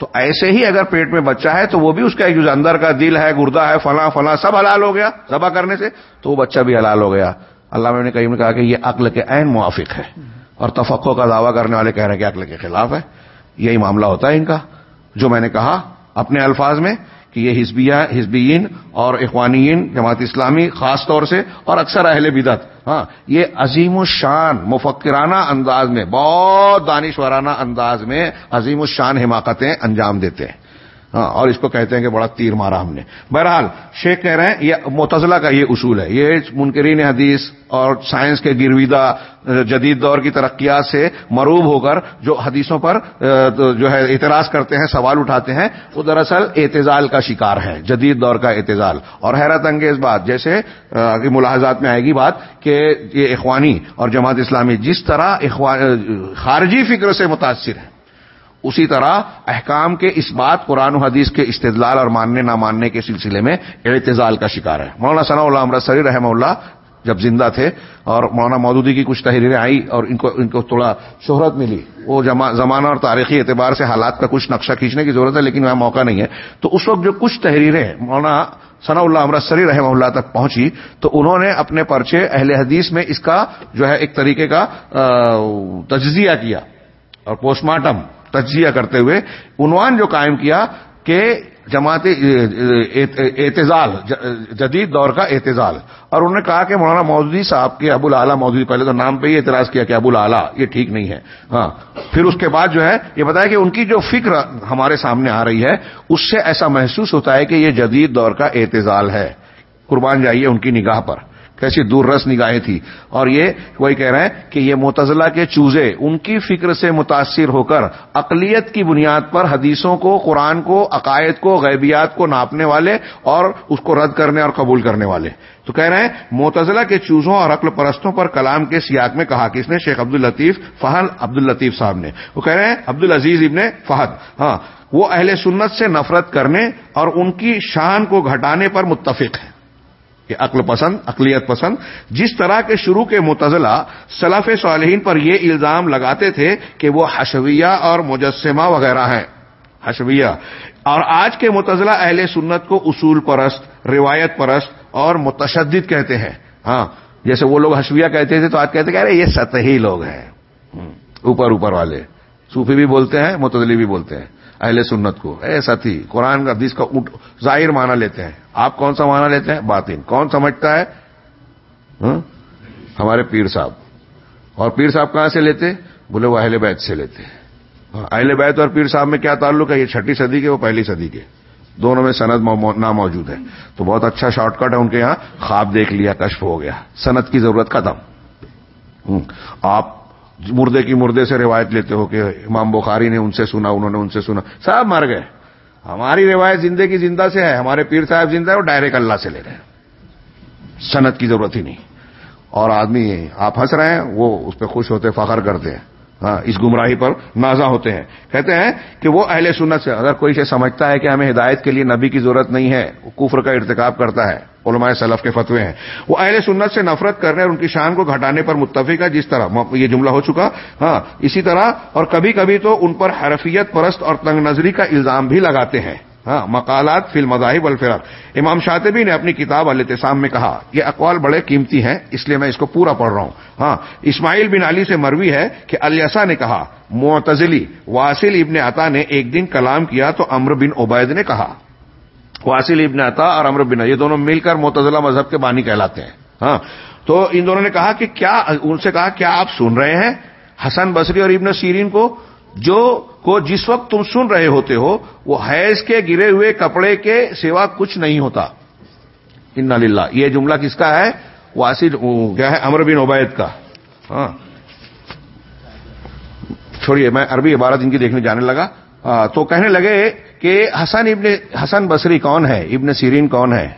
تو ایسے ہی اگر پیٹ میں بچہ ہے تو وہ بھی اس کا جو اندر کا دل ہے گردا ہے، فلاں فلاں، سب حلال ہو گیا ذبح کرنے سے، تو وہ بچہ بھی حلال ہو گیا۔ اللہ نے کہیں کہا کہ یہ عقل کے عین موافق ہے۔ اور تفقوں کا دعویٰ کرنے والے کہہ رہے ہیں کہ عقل کے خلاف ہے۔ یہی معاملہ ہوتا ہے ان کا۔ جو میں نے کہا اپنے الفاظ میں کہ یہ حزبیہ حزبین اور اخوانین جماعت اسلامی خاص طور سے اور اکثر اہل بدت ہاں یہ عظیم الشان، مفکرانہ انداز میں، بہت دانشورانہ انداز میں عظیم الشان حماقتیں انجام دیتے ہیں۔ ہاں، اور اس کو کہتے ہیں کہ بڑا تیر مارا ہم نے۔ بہرحال، شیخ کہہ رہے ہیں، یہ متضلہ کا یہ اصول ہے۔ یہ منکرین حدیث اور سائنس کے گرویدہ، جدید دور کی ترقیات سے مروب ہو کر جو حدیثوں پر جو ہے، اعتراض کرتے ہیں، سوال اٹھاتے ہیں، وہ دراصل اعتزال کا شکار ہے، جدید دور کا اعتزال۔ اور حیرت انگیز بات، جیسے ملاحظات میں آئے گی بات کہ یہ اخوانی اور جماعت اسلامی جس طرح خارجی فکر سے متاثر ہے اسی طرح احکام کے اس بات قرآن و حدیث کے استدلال اور ماننے نہ ماننے کے سلسلے میں اعتزال کا شکار ہے۔ مولانا ثناء اللہ امرتسری رحمہ اللہ جب زندہ تھے اور مولانا مودودی کی کچھ تحریریں آئی اور ان کو ان کو تھوڑا شہرت ملی، وہ زمانہ اور تاریخی اعتبار سے حالات کا کچھ نقشہ کھینچنے کی ضرورت ہے، لیکن وہاں موقع نہیں ہے۔ تو اس وقت جو کچھ تحریریں مولانا ثناء اللہ امرتسری رحمہ اللہ تک پہنچی، تو انہوں نے اپنے پرچے اہل حدیث میں اس کا جو ہے ایک طریقے کا تجزیہ کیا اور پوسٹ مارٹم تجزیہ کرتے ہوئے عنوان جو قائم کیا کہ جماعت اعتزال جدید دور کا اعتزال۔ اور انہوں نے کہا کہ مولانا مودودی صاحب کے ابو العلیٰ مودودی، پہلے تو نام پہ ہی اعتراض کیا کہ ابو العلیٰ یہ ٹھیک نہیں ہے۔ ہاں۔ پھر اس کے بعد جو ہے، یہ بتایا کہ ان کی جو فکر ہمارے سامنے آ رہی ہے، اس سے ایسا محسوس ہوتا ہے کہ یہ جدید دور کا اعتزال ہے۔ قربان جائیے ان کی نگاہ پر۔ کیسی دور رس نگاہیں تھی۔ اور یہ وہی کہہ رہے ہیں کہ یہ متضلہ کے چوزے، ان کی فکر سے متاثر ہو کر اقلیت کی بنیاد پر حدیثوں کو، قرآن کو، عقائد کو، غیبیات کو ناپنے والے اور اس کو رد کرنے اور قبول کرنے والے۔ تو کہہ رہے ہیں موتزلہ کے چوزوں اور عقل پرستوں پر کلام کے سیاق میں کہا کس نے؟ شیخ عبد الطیف فہد عبد الطیف صاحب نے۔ وہ کہہ رہے ہیں عبد العزیز ابن فہد۔ ہاں وہ اہل سنت سے نفرت کرنے اور ان کی شان کو گھٹانے پر متفق ہے کہ عقل پسند اقلیت پسند، جس طرح کے شروع کے متضلہ سلف صالحین پر یہ الزام لگاتے تھے کہ وہ حشویہ اور مجسمہ وغیرہ ہیں۔ حشویہ۔ اور آج کے متضلہ اہل سنت کو اصول پرست، روایت پرست اور متشدد کہتے ہیں۔ ہاں جیسے وہ لوگ حشویہ کہتے تھے تو آج کہتے کہہ رہے یہ سطحی لوگ ہیں۔ اوپر اوپر والے۔ صوفی بھی بولتے ہیں متضلی بھی بولتے ہیں۔ اہل سنت کو۔ ایسا تھی قرآن کا حدیث کا ظاہر مانا لیتے ہیں۔ آپ کون سا مانا لیتے ہیں؟ باطن۔ کون سمجھتا ہے؟ ہاں؟ ہمارے پیر صاحب۔ اور پیر صاحب کہاں سے لیتے؟ بولے وہ اہل بیت سے لیتے ہاں، اہل بیت اور پیر صاحب میں کیا تعلق ہے؟ یہ چھٹی صدی کے، وہ پہلی صدی کے۔ دونوں میں سند نہ موجود ہے۔ تو بہت اچھا شارٹ کٹ ہے ان کے یہاں۔ خواب دیکھ لیا، کشف ہو گیا۔ سند کی ضرورت ختم۔ آپ مردے کی مردے سے روایت لیتے ہو کہ امام بخاری نے ان سے سنا، انہوں نے ان سے سنا۔ صاحب مر گئے۔ ہماری روایت زندے کی زندہ سے ہے، ہمارے پیر صاحب زندہ ہے وہ ڈائریکٹ اللہ سے لے رہے ہیں۔ صنعت کی ضرورت ہی نہیں۔ اور آدمی آپ ہنس رہے ہیں، وہ اس پہ خوش ہوتے فخر کرتے ہیں۔ ہاں اس گمراہی پر نازا ہوتے ہیں۔ کہتے ہیں کہ وہ اہل سنت سے، اگر کوئی سے سمجھتا ہے کہ ہمیں ہدایت کے لیے نبی کی ضرورت نہیں ہے، وہ کفر کا ارتکاب کرتا ہے۔ علماء سلف کے فتوے ہیں۔ وہ اہل سنت سے نفرت کرنے اور ان کی شان کو گھٹانے پر متفق ہے، جس طرح یہ جملہ ہو چکا۔ ہاں اسی طرح اور کبھی کبھی تو ان پر حرفیت پرست اور تنگ نظری کا الزام بھی لگاتے ہیں۔ ہاں مقالات فی المذاہب الفرق امام شاطبی نے اپنی کتاب التسام میں کہا، یہ اقوال بڑے قیمتی ہیں، اس لیے میں اس کو پورا پڑھ رہا ہوں۔ ہاں اسماعیل بن علی سے مروی ہے کہ الیسا نے کہا، معتزلی واصل ابن عطا نے ایک دن کلام کیا تو امر بن عبید نے کہا۔ واصل ابن عطا اور امر بن یہ دونوں مل کر معتزلہ مذہب کے بانی کہلاتے ہیں۔ ہاں تو ان دونوں نے کہا کہ کیا، ان سے کہا، کیا آپ سن رہے ہیں؟ حسن بصری اور ابن سیرین کو جو کو جس وقت تم سن رہے ہوتے ہو، وہ حیض کے گرے ہوئے کپڑے کے سوا کچھ نہیں ہوتا۔ ان للہ یہ جملہ کس کا ہے؟ واسد کیا ہے؟ امر بن عبید کا۔ ہاں۔ چھوڑیے، میں عربی عبارت ان کی دیکھنے جانے لگا۔ تو کہنے لگے کہ حسن ابن، حسن بصری کون ہے؟ ابن سیرین کون ہے؟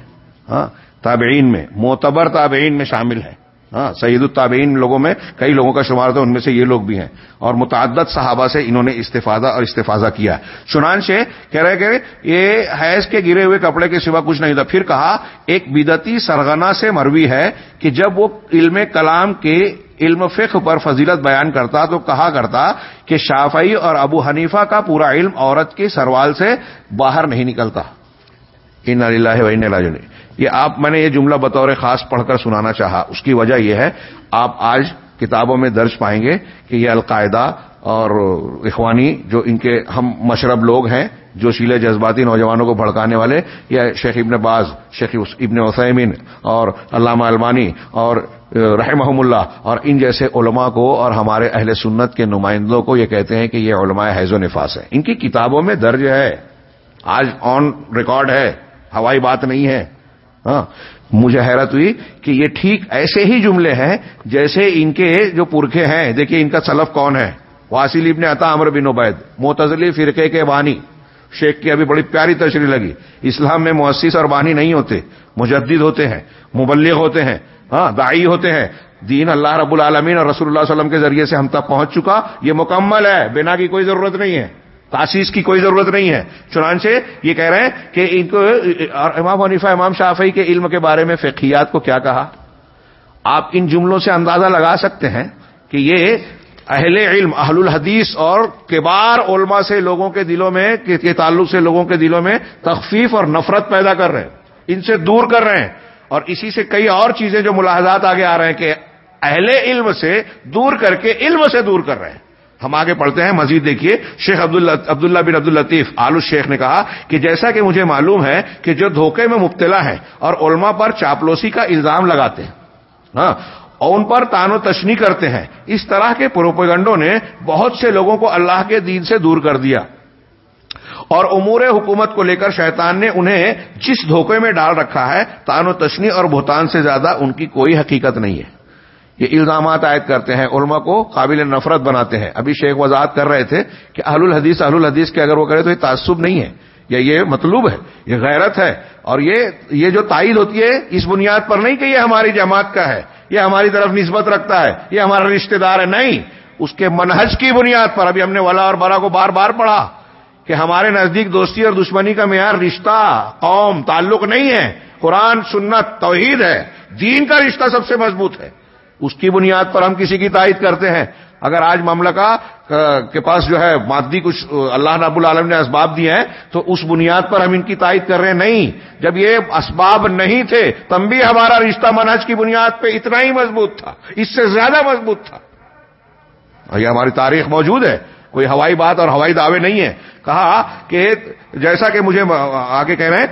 ہاں۔ تابعین میں، معتبر تابعین میں شامل ہے ہاں سعید الطابعین لوگوں میں کئی لوگوں کا شمار تھا، ان میں سے یہ لوگ بھی ہیں۔ اور متعدد صحابہ سے انہوں نے استفادہ اور استفاضہ کیا چنان سے کہہ رہے کہ یہ حیض کے گرے ہوئے کپڑے کے سوا کچھ نہیں تھا۔ پھر کہا، ایک بدتی سرغنا سے مروی ہے کہ جب وہ علم کلام کے علم فقہ پر فضیلت بیان کرتا تو کہا کرتا کہ شافعی اور ابو حنیفہ کا پورا علم عورت کے سروال سے باہر نہیں نکلتا۔ ان اللہ یہ آپ میں نے یہ جملہ بطور خاص پڑھ کر سنانا چاہا۔ اس کی وجہ یہ ہے، آپ آج کتابوں میں درج پائیں گے کہ یہ القاعدہ اور اخوانی جو ان کے ہم مشرب لوگ ہیں، جو شیلے جذباتی نوجوانوں کو بھڑکانے والے، یا شیخ ابن باز، شیخ ابن وسیمین اور علامہ المانی اور رحمہم اللہ اور ان جیسے علماء کو اور ہمارے اہل سنت کے نمائندوں کو یہ کہتے ہیں کہ یہ علماء حیض و نفاس ہے ان کی کتابوں میں درج ہے۔ آج آن ریکارڈ ہے۔ ہوائی بات نہیں ہے۔ ہاں مجھے حیرت ہوئی کہ یہ ٹھیک ایسے ہی جملے ہیں جیسے ان کے جو پرکھے ہیں۔ دیکھیے ان کا سلف کون ہے؟ واصل ابن عطا امر بن عبید متضلی فرقے کے بانی شیخ کی ابھی بڑی پیاری تشریح لگی۔ اسلام میں مؤسس اور بانی نہیں ہوتے، مجدد ہوتے ہیں، مبلغ ہوتے ہیں ہاں دائی ہوتے ہیں۔ دین اللہ رب العالمین اور رسول اللہ علیہ وسلم کے ذریعے سے ہم تک پہنچ چکا، یہ مکمل ہے، بنا کی کوئی ضرورت نہیں ہے۔ تاسیس کی کوئی ضرورت نہیں ہے۔ چنانچہ یہ کہہ رہے ہیں کہ ان کو، امام حنیفہ، امام شافعی کے علم کے بارے میں فقیات کو کیا کہا؟ آپ ان جملوں سے اندازہ لگا سکتے ہیں کہ یہ اہل علم، اہل الحدیث اور کبار علماء سے لوگوں کے دلوں میں، کے تعلق سے لوگوں کے دلوں میں تخفیف اور نفرت پیدا کر رہے ہیں۔ ان سے دور کر رہے ہیں۔ اور اسی سے کئی اور چیزیں جو ملاحظات آگے آ رہے ہیں کہ اہل علم سے دور کر کے علم سے دور کر رہے ہیں۔ ہم آگے پڑھتے ہیں، مزید دیکھیے۔ شیخ عبداللہ بن عبد الطیف آلو شیخ نے کہا کہ جیسا کہ مجھے معلوم ہے کہ جو دھوکے میں مبتلا ہے اور علماء پر چاپلوسی کا الزام لگاتے ہیں ہاں اور ان پر تان و تشنی کرتے ہیں۔ اس طرح کے پروپیگنڈوں نے بہت سے لوگوں کو اللہ کے دین سے دور کر دیا۔ اور امور حکومت کو لے کر شیطان نے انہیں جس دھوکے میں ڈال رکھا ہے، تان و تشنی اور بھوتان سے زیادہ ان کی کوئی حقیقت نہیں ہے۔ یہ الزامات عائد کرتے ہیں، علماء کو قابل نفرت بناتے ہیں۔ ابھی شیخ وضاحت کر رہے تھے کہ اہل الحدیث اہل الحدیث کے اگر وہ کرے تو یہ تعصب نہیں ہے، یا یہ مطلوب ہے، یہ غیرت ہے۔ اور یہ یہ جو تائید ہوتی ہے، اس بنیاد پر نہیں کہ یہ ہماری جماعت کا ہے، یہ ہماری طرف نسبت رکھتا ہے، یہ ہمارا رشتہ دار ہے، نہیں۔ اس کے منہج کی بنیاد پر ابھی ہم نے ولا اور برا کو بار بار پڑھا کہ ہمارے نزدیک دوستی اور دشمنی کا معیار رشتہ، قوم، تعلق نہیں ہے۔ قرآن، سنت، توحید ہے۔ دین کا رشتہ سب سے مضبوط ہے۔ اس کی بنیاد پر ہم کسی کی تائید کرتے ہیں۔ اگر آج مملکہ کے پاس جو ہے مادی کچھ اللہ رب العالم نے اسباب دیے ہیں، تو اس بنیاد پر ہم ان کی تائید کر رہے ہیں۔ نہیں، جب یہ اسباب نہیں تھے، تب بھی ہمارا رشتہ منہج کی بنیاد پہ اتنا ہی مضبوط تھا، اس سے زیادہ مضبوط تھا۔ یہ ہماری تاریخ موجود ہے، کوئی ہوائی بات اور ہوائی دعوے نہیں ہے۔ کہا کہ جیسا کہ مجھے آگے کہہ رہے ہیں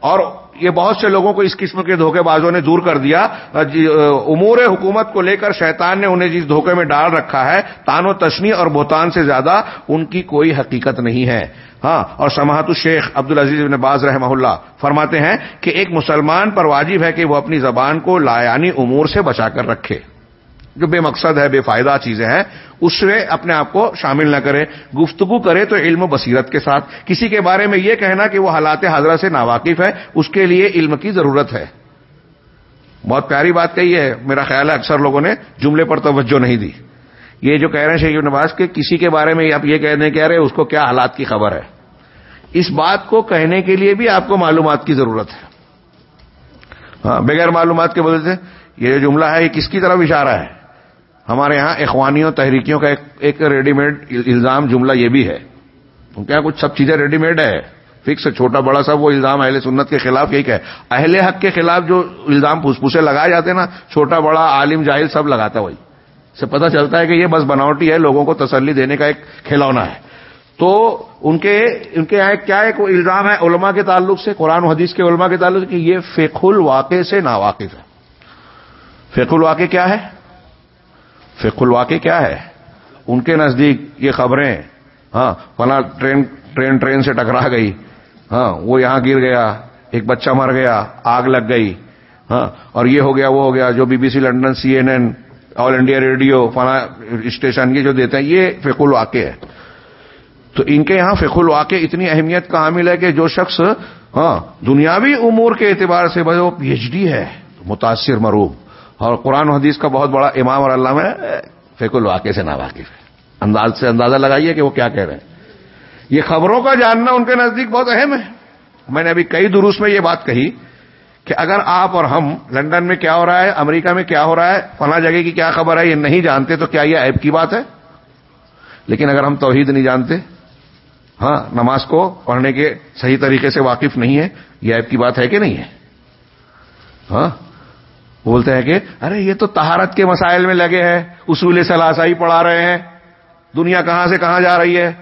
اور یہ بہت سے لوگوں کو اس قسم کے دھوکے بازوں نے دور کر دیا۔ جی، امور حکومت کو لے کر شیطان نے انہیں جس دھوکے میں ڈال رکھا ہے، تان و تشنی اور بہتان سے زیادہ ان کی کوئی حقیقت نہیں ہے۔ ہاں اور سماحت الشیخ عبد العزیز بن باز رحمہ اللہ فرماتے ہیں کہ ایک مسلمان پر واجب ہے کہ وہ اپنی زبان کو لایانی امور سے بچا کر رکھے۔ جو بے مقصد ہے، بے فائدہ چیزیں ہیں، اس میں اپنے آپ کو شامل نہ کرے گفتگو کرے تو علم و بصیرت کے ساتھ۔ کسی کے بارے میں یہ کہنا کہ وہ حالات حاضرہ سے ناواقف ہے اس کے لیے علم کی ضرورت ہے۔ بہت پیاری بات کہی ہے۔ میرا خیال ہے اکثر لوگوں نے جملے پر توجہ نہیں دی۔ یہ جو کہہ رہے ہیں شیخ نواز کہ کسی کے بارے میں آپ یہ کہنے کہہ رہے اس کو کیا حالات کی خبر ہے۔ اس بات کو کہنے کے لیے بھی آپ کو معلومات کی ضرورت ہے۔ ہاں بغیر معلومات کے بدلتے یہ جملہ ہے، یہ کس کی طرف اشارہ ہے؟ ہمارے ہاں اخوانیوں تحریکیوں کا ایک ریڈی میڈ الزام جملہ یہ بھی ہے۔ کیا کچھ سب چیزیں ریڈی میڈ ہے فکس چھوٹا بڑا سب وہ الزام اہل سنت کے خلاف یہی کہ اہل حق کے خلاف جو الزام پھوس پھوسے لگائے جاتے ہیں نا، چھوٹا بڑا عالم جاہل سب لگاتا وہی۔ سے پتہ چلتا ہے کہ یہ بس بناوٹی ہے، لوگوں کو تسلی دینے کا ایک کھلونا ہے۔ تو ان کے ان کے یہاں کیا ایک الزام ہے علماء کے تعلق سے، قرآن و حدیث کے علماء کے تعلق سے کہ یہ فیق الواقع سے ناواقف ہے۔ فیق الواقع کیا ہے؟ فق الواقع کیا ہے؟ ان کے نزدیک یہ خبریں ہاں فلاں ٹرین ٹرین ٹرین سے ٹکرا گئی ہاں وہ یہاں گر گیا، ایک بچہ مر گیا، آگ لگ گئی ہاں اور یہ ہو گیا، وہ ہو گیا، جو B B C London C N N, all India radio, فلاں اسٹیشن، یہ جو دیتے ہیں، یہ فق الواقع ہے۔ تو ان کے یہاں فق الواقع اتنی اہمیت کا حامل ہے کہ جو شخص ہاں دنیاوی امور کے اعتبار سے وہ پی ایچ ڈی ہے، متاثر مروب اور قرآن و حدیث کا بہت بڑا امام اور علامہ ہے فیق الواقع سے ناواقف ہے انداز سے اندازہ لگائیے کہ وہ کیا کہہ رہے ہیں۔ یہ خبروں کا جاننا ان کے نزدیک بہت اہم ہے۔ میں نے ابھی کئی دروس میں یہ بات کہی کہ اگر آپ اور ہم لنڈن میں کیا ہو رہا ہے، امریکہ میں کیا ہو رہا ہے، فلاں جگہ کی کیا خبر ہے، یہ نہیں جانتے تو کیا یہ ایپ کی بات ہے؟ لیکن اگر ہم توحید نہیں جانتے ہاں نماز کو پڑھنے کے صحیح طریقے سے واقف نہیں ہے یہ ایپ کی بات ہے کہ نہیں ہے؟ ہاں بولتے ہیں کہ ارے یہ تو تہارت کے مسائل میں لگے ہیں، اصول سلاسائی پڑھا رہے ہیں۔ دنیا کہاں سے کہاں جا رہی ہے؟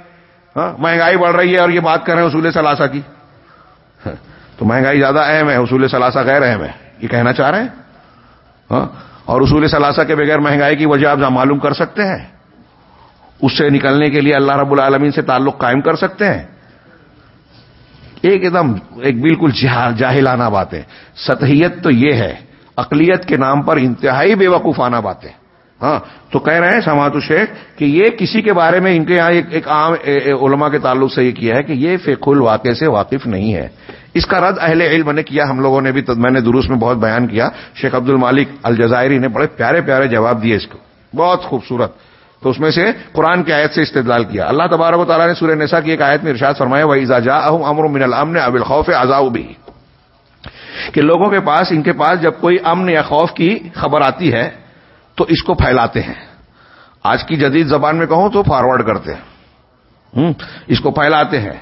ہاں مہنگائی بڑھ رہی ہے اور یہ بات کر رہے ہیں اصول ثلاثہ کی۔ تو مہنگائی زیادہ اہم ہے، اصول ثلاثہ غیر اہم ہے۔ یہ کہنا چاہ رہے ہیں؟ ہاں اور اصول ثلاثہ کے بغیر مہنگائی کی وجہ آپ معلوم کر سکتے ہیں۔ اس سے نکلنے کے لیے اللہ رب العالمین سے تعلق قائم کر سکتے ہیں۔ ایک دم، ایک بالکل جاہلانہ بات ہے سطحیت تو یہ ہے اقلیت کے نام پر انتہائی بے وقوفانہ باتیں ہاں تو کہہ رہے ہیں سماعت الشیخ کہ یہ کسی کے بارے میں ان کے یہاں ایک عام علماء کے تعلق سے یہ کیا ہے کہ یہ فیق الواقع سے واقف نہیں ہے۔ اس کا رد اہل علم نے کیا، ہم لوگوں نے بھی میں نے دروس میں بہت بیان کیا۔ شیخ عبد المالک الجزائری نے بڑے پیارے پیارے جواب دیے اس کو۔ بہت خوبصورت۔ تو اس میں سے قرآن کی آیت سے استدلال کیا۔ اللہ تبارک و تعالیٰ نے سورہ نسا کی ایک آیت میں ارشاد فرمایا وہ جا امر من الامن اب الخوف ازاؤ بھی کہ لوگوں کے پاس، ان کے پاس جب کوئی امن یا خوف کی خبر آتی ہے، تو اس کو پھیلاتے ہیں۔ آج کی جدید زبان میں کہوں تو فارورڈ کرتے ہیں۔ اس کو پھیلاتے ہیں۔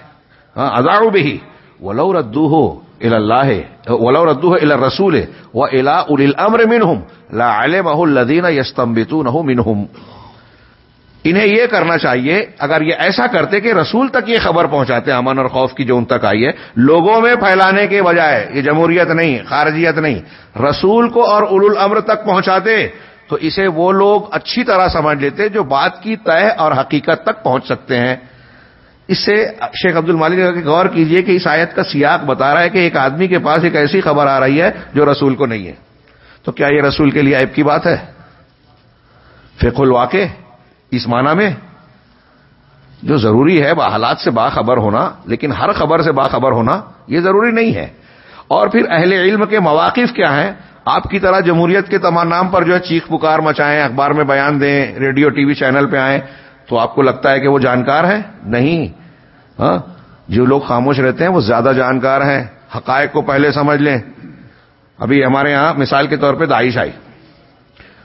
ہاں، ازاؤ بھی ولو ردو ہو اللہ ولو ردو ہو الا رسول و الا امر منہم لا علمہ الذین یستنبتونہ منہم انہیں یہ کرنا چاہیے، اگر یہ ایسا کرتے کہ رسول تک یہ خبر پہنچاتے، امن اور خوف کی جو ان تک آئی ہے، لوگوں میں پھیلانے کے بجائے، یہ جمہوریت نہیں، خارجیت نہیں، رسول کو اور اول الامر تک پہنچاتے، تو اسے وہ لوگ اچھی طرح سمجھ لیتے جو بات کی طے اور حقیقت تک پہنچ سکتے ہیں۔ اس سے شیخ عبد المالک غور کیجیے کہ اس آیت کا سیاق بتا رہا ہے کہ ایک آدمی کے پاس ایک ایسی خبر آ رہی ہے جو رسول کو نہیں ہے۔ تو کیا یہ رسول کے لیے عیب کی بات ہے؟ فیق الواقع۔ اس معنی میں جو ضروری ہے حالات سے باخبر ہونا، لیکن ہر خبر سے باخبر ہونا یہ ضروری نہیں ہے۔ اور پھر اہل علم کے مواقف کیا ہیں؟ آپ کی طرح جمہوریت کے تمام نام پر جو ہے چیخ پکار مچائیں، اخبار میں بیان دیں، ریڈیو، ٹی وی چینل پہ آئیں، تو آپ کو لگتا ہے کہ وہ جانکار ہیں؟ نہیں۔ ہاں؟ جو لوگ خاموش رہتے ہیں وہ زیادہ جانکار ہیں۔ حقائق کو پہلے سمجھ لیں۔ ابھی ہمارے یہاں مثال کے طور پہ داعش آئی۔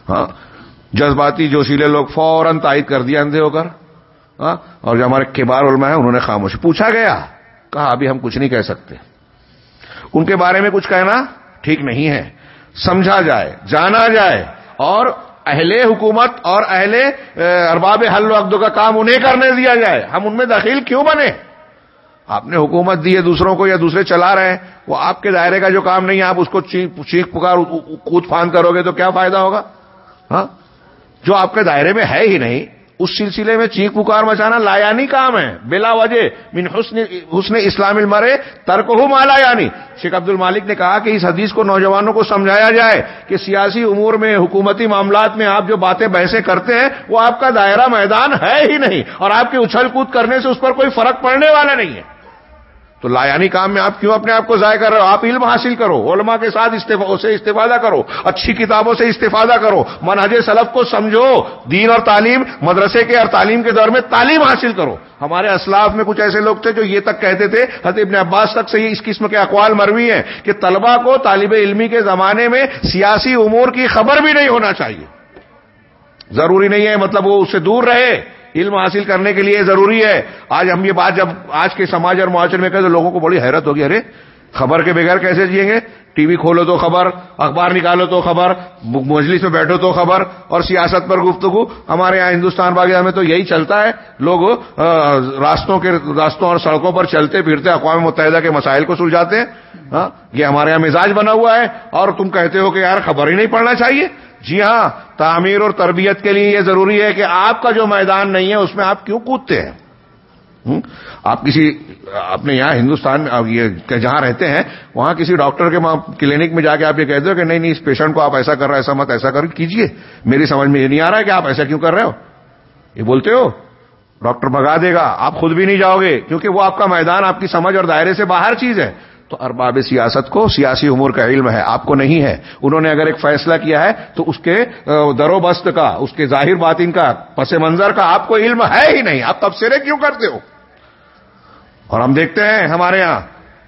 ہاں؟ جذباتی جوشیلے لوگ فوراً تائید کر دیا اندھے ہو کر ہاں؟ اور جو ہمارے کبار علماء ہیں، انہوں نے خاموش، پوچھا گیا، کہا، ابھی ہم کچھ نہیں کہہ سکتے۔ ان کے بارے میں کچھ کہنا ٹھیک نہیں ہے۔ سمجھا جائے، جانا جائے، اور اہل حکومت اور اہل ارباب حل و عقد کا کام انہیں کرنے دیا جائے۔ ہم ان میں دخیل کیوں بنے؟ آپ نے حکومت دی ہے دوسروں کو یا دوسرے چلا رہے ہیں، وہ آپ کے دائرے کا جو کام نہیں ہے، آپ اس کو چیخ پکار کود فان کرو گے تو کیا فائدہ ہوگا؟ ہاں؟ جو آپ کے دائرے میں ہے ہی نہیں، اس سلسلے میں چیخ پکار مچانا لایانی کام ہے۔ بلا وجہ، من حسن حسن اسلام المرے ترک ہو مالا یعنی شیخ عبد المالک نے کہا کہ اس حدیث کو نوجوانوں کو سمجھایا جائے کہ سیاسی امور میں، حکومتی معاملات میں آپ جو باتیں بحثیں کرتے ہیں، وہ آپ کا دائرہ میدان ہے ہی نہیں اور آپ کے اچھل کود کرنے سے اس پر کوئی فرق پڑنے والا نہیں ہے۔ تو لایانی کام میں آپ کیوں اپنے آپ کو ضائع کر رہے ہو؟ آپ علم حاصل کرو، علماء کے ساتھ اسے استفادہ کرو، اچھی کتابوں سے استفادہ کرو، منہج سلف کو سمجھو، دین اور تعلیم، مدرسے کے اور تعلیم کے دور میں تعلیم حاصل کرو۔ ہمارے اسلاف میں کچھ ایسے لوگ تھے جو یہ تک کہتے تھے، حضرت ابن عباس تک سے یہ اس قسم کے اقوال مروی ہیں کہ طلبہ کو طالب علمی کے زمانے میں سیاسی امور کی خبر بھی نہیں ہونا چاہیے۔ ضروری نہیں ہے مطلب وہ اس سے دور رہے۔ علم حاصل کرنے کے لیے ضروری ہے۔ آج ہم یہ بات جب آج کے سماج اور معاشرے میں کہتے تو لوگوں کو بڑی حیرت ہوگی۔ ارے، خبر کے بغیر کیسے جیئیں گے؟ ٹی وی کھولو تو خبر، اخبار نکالو تو خبر، مجلس میں بیٹھو تو خبر، اور سیاست پر گفتگو۔ ہمارے یہاں ہندوستان باغیہ میں تو یہی چلتا ہے۔ لوگ راستوں کے راستوں اور سڑکوں پر چلتے پھرتے اقوام متحدہ کے مسائل کو سلجھاتے ہیں۔ ہاں، یہ ہمارے یہاں مزاج بنا ہوا ہے۔ اور تم کہتے ہو کہ یار، خبر ہی نہیں پڑنا چاہیے۔ جی ہاں تعمیر اور تربیت کے لیے یہ ضروری ہے کہ آپ کا جو میدان نہیں ہے، اس میں آپ کیوں کودتے ہیں؟ آپ کسی، اپنے یہاں ہندوستان میں جہاں رہتے ہیں، وہاں کسی ڈاکٹر کے کلینک میں جا کے آپ یہ کہتے ہو کہ نہیں نہیں، اس پیشنٹ کو آپ ایسا کر رہے ایسا مت، ایسا کر کیجیے میری سمجھ میں یہ نہیں آ رہا ہے کہ آپ ایسا کیوں کر رہے ہو۔ یہ بولتے ہو؟ ڈاکٹر بگا دے گا، آپ خود بھی نہیں جاؤ گے، کیونکہ وہ آپ کا میدان، آپ کی سمجھ اور دائرے سے باہر چیز ہے۔ تو ارباب سیاست کو سیاسی امور کا علم ہے، آپ کو نہیں ہے۔ انہوں نے اگر ایک فیصلہ کیا ہے تو اس کے درو بست کا، اس کے ظاہر باطن کا، پس منظر کا آپ کو علم ہے ہی نہیں۔ آپ تبصرے کیوں کرتے ہو؟ اور ہم دیکھتے ہیں ہمارے یہاں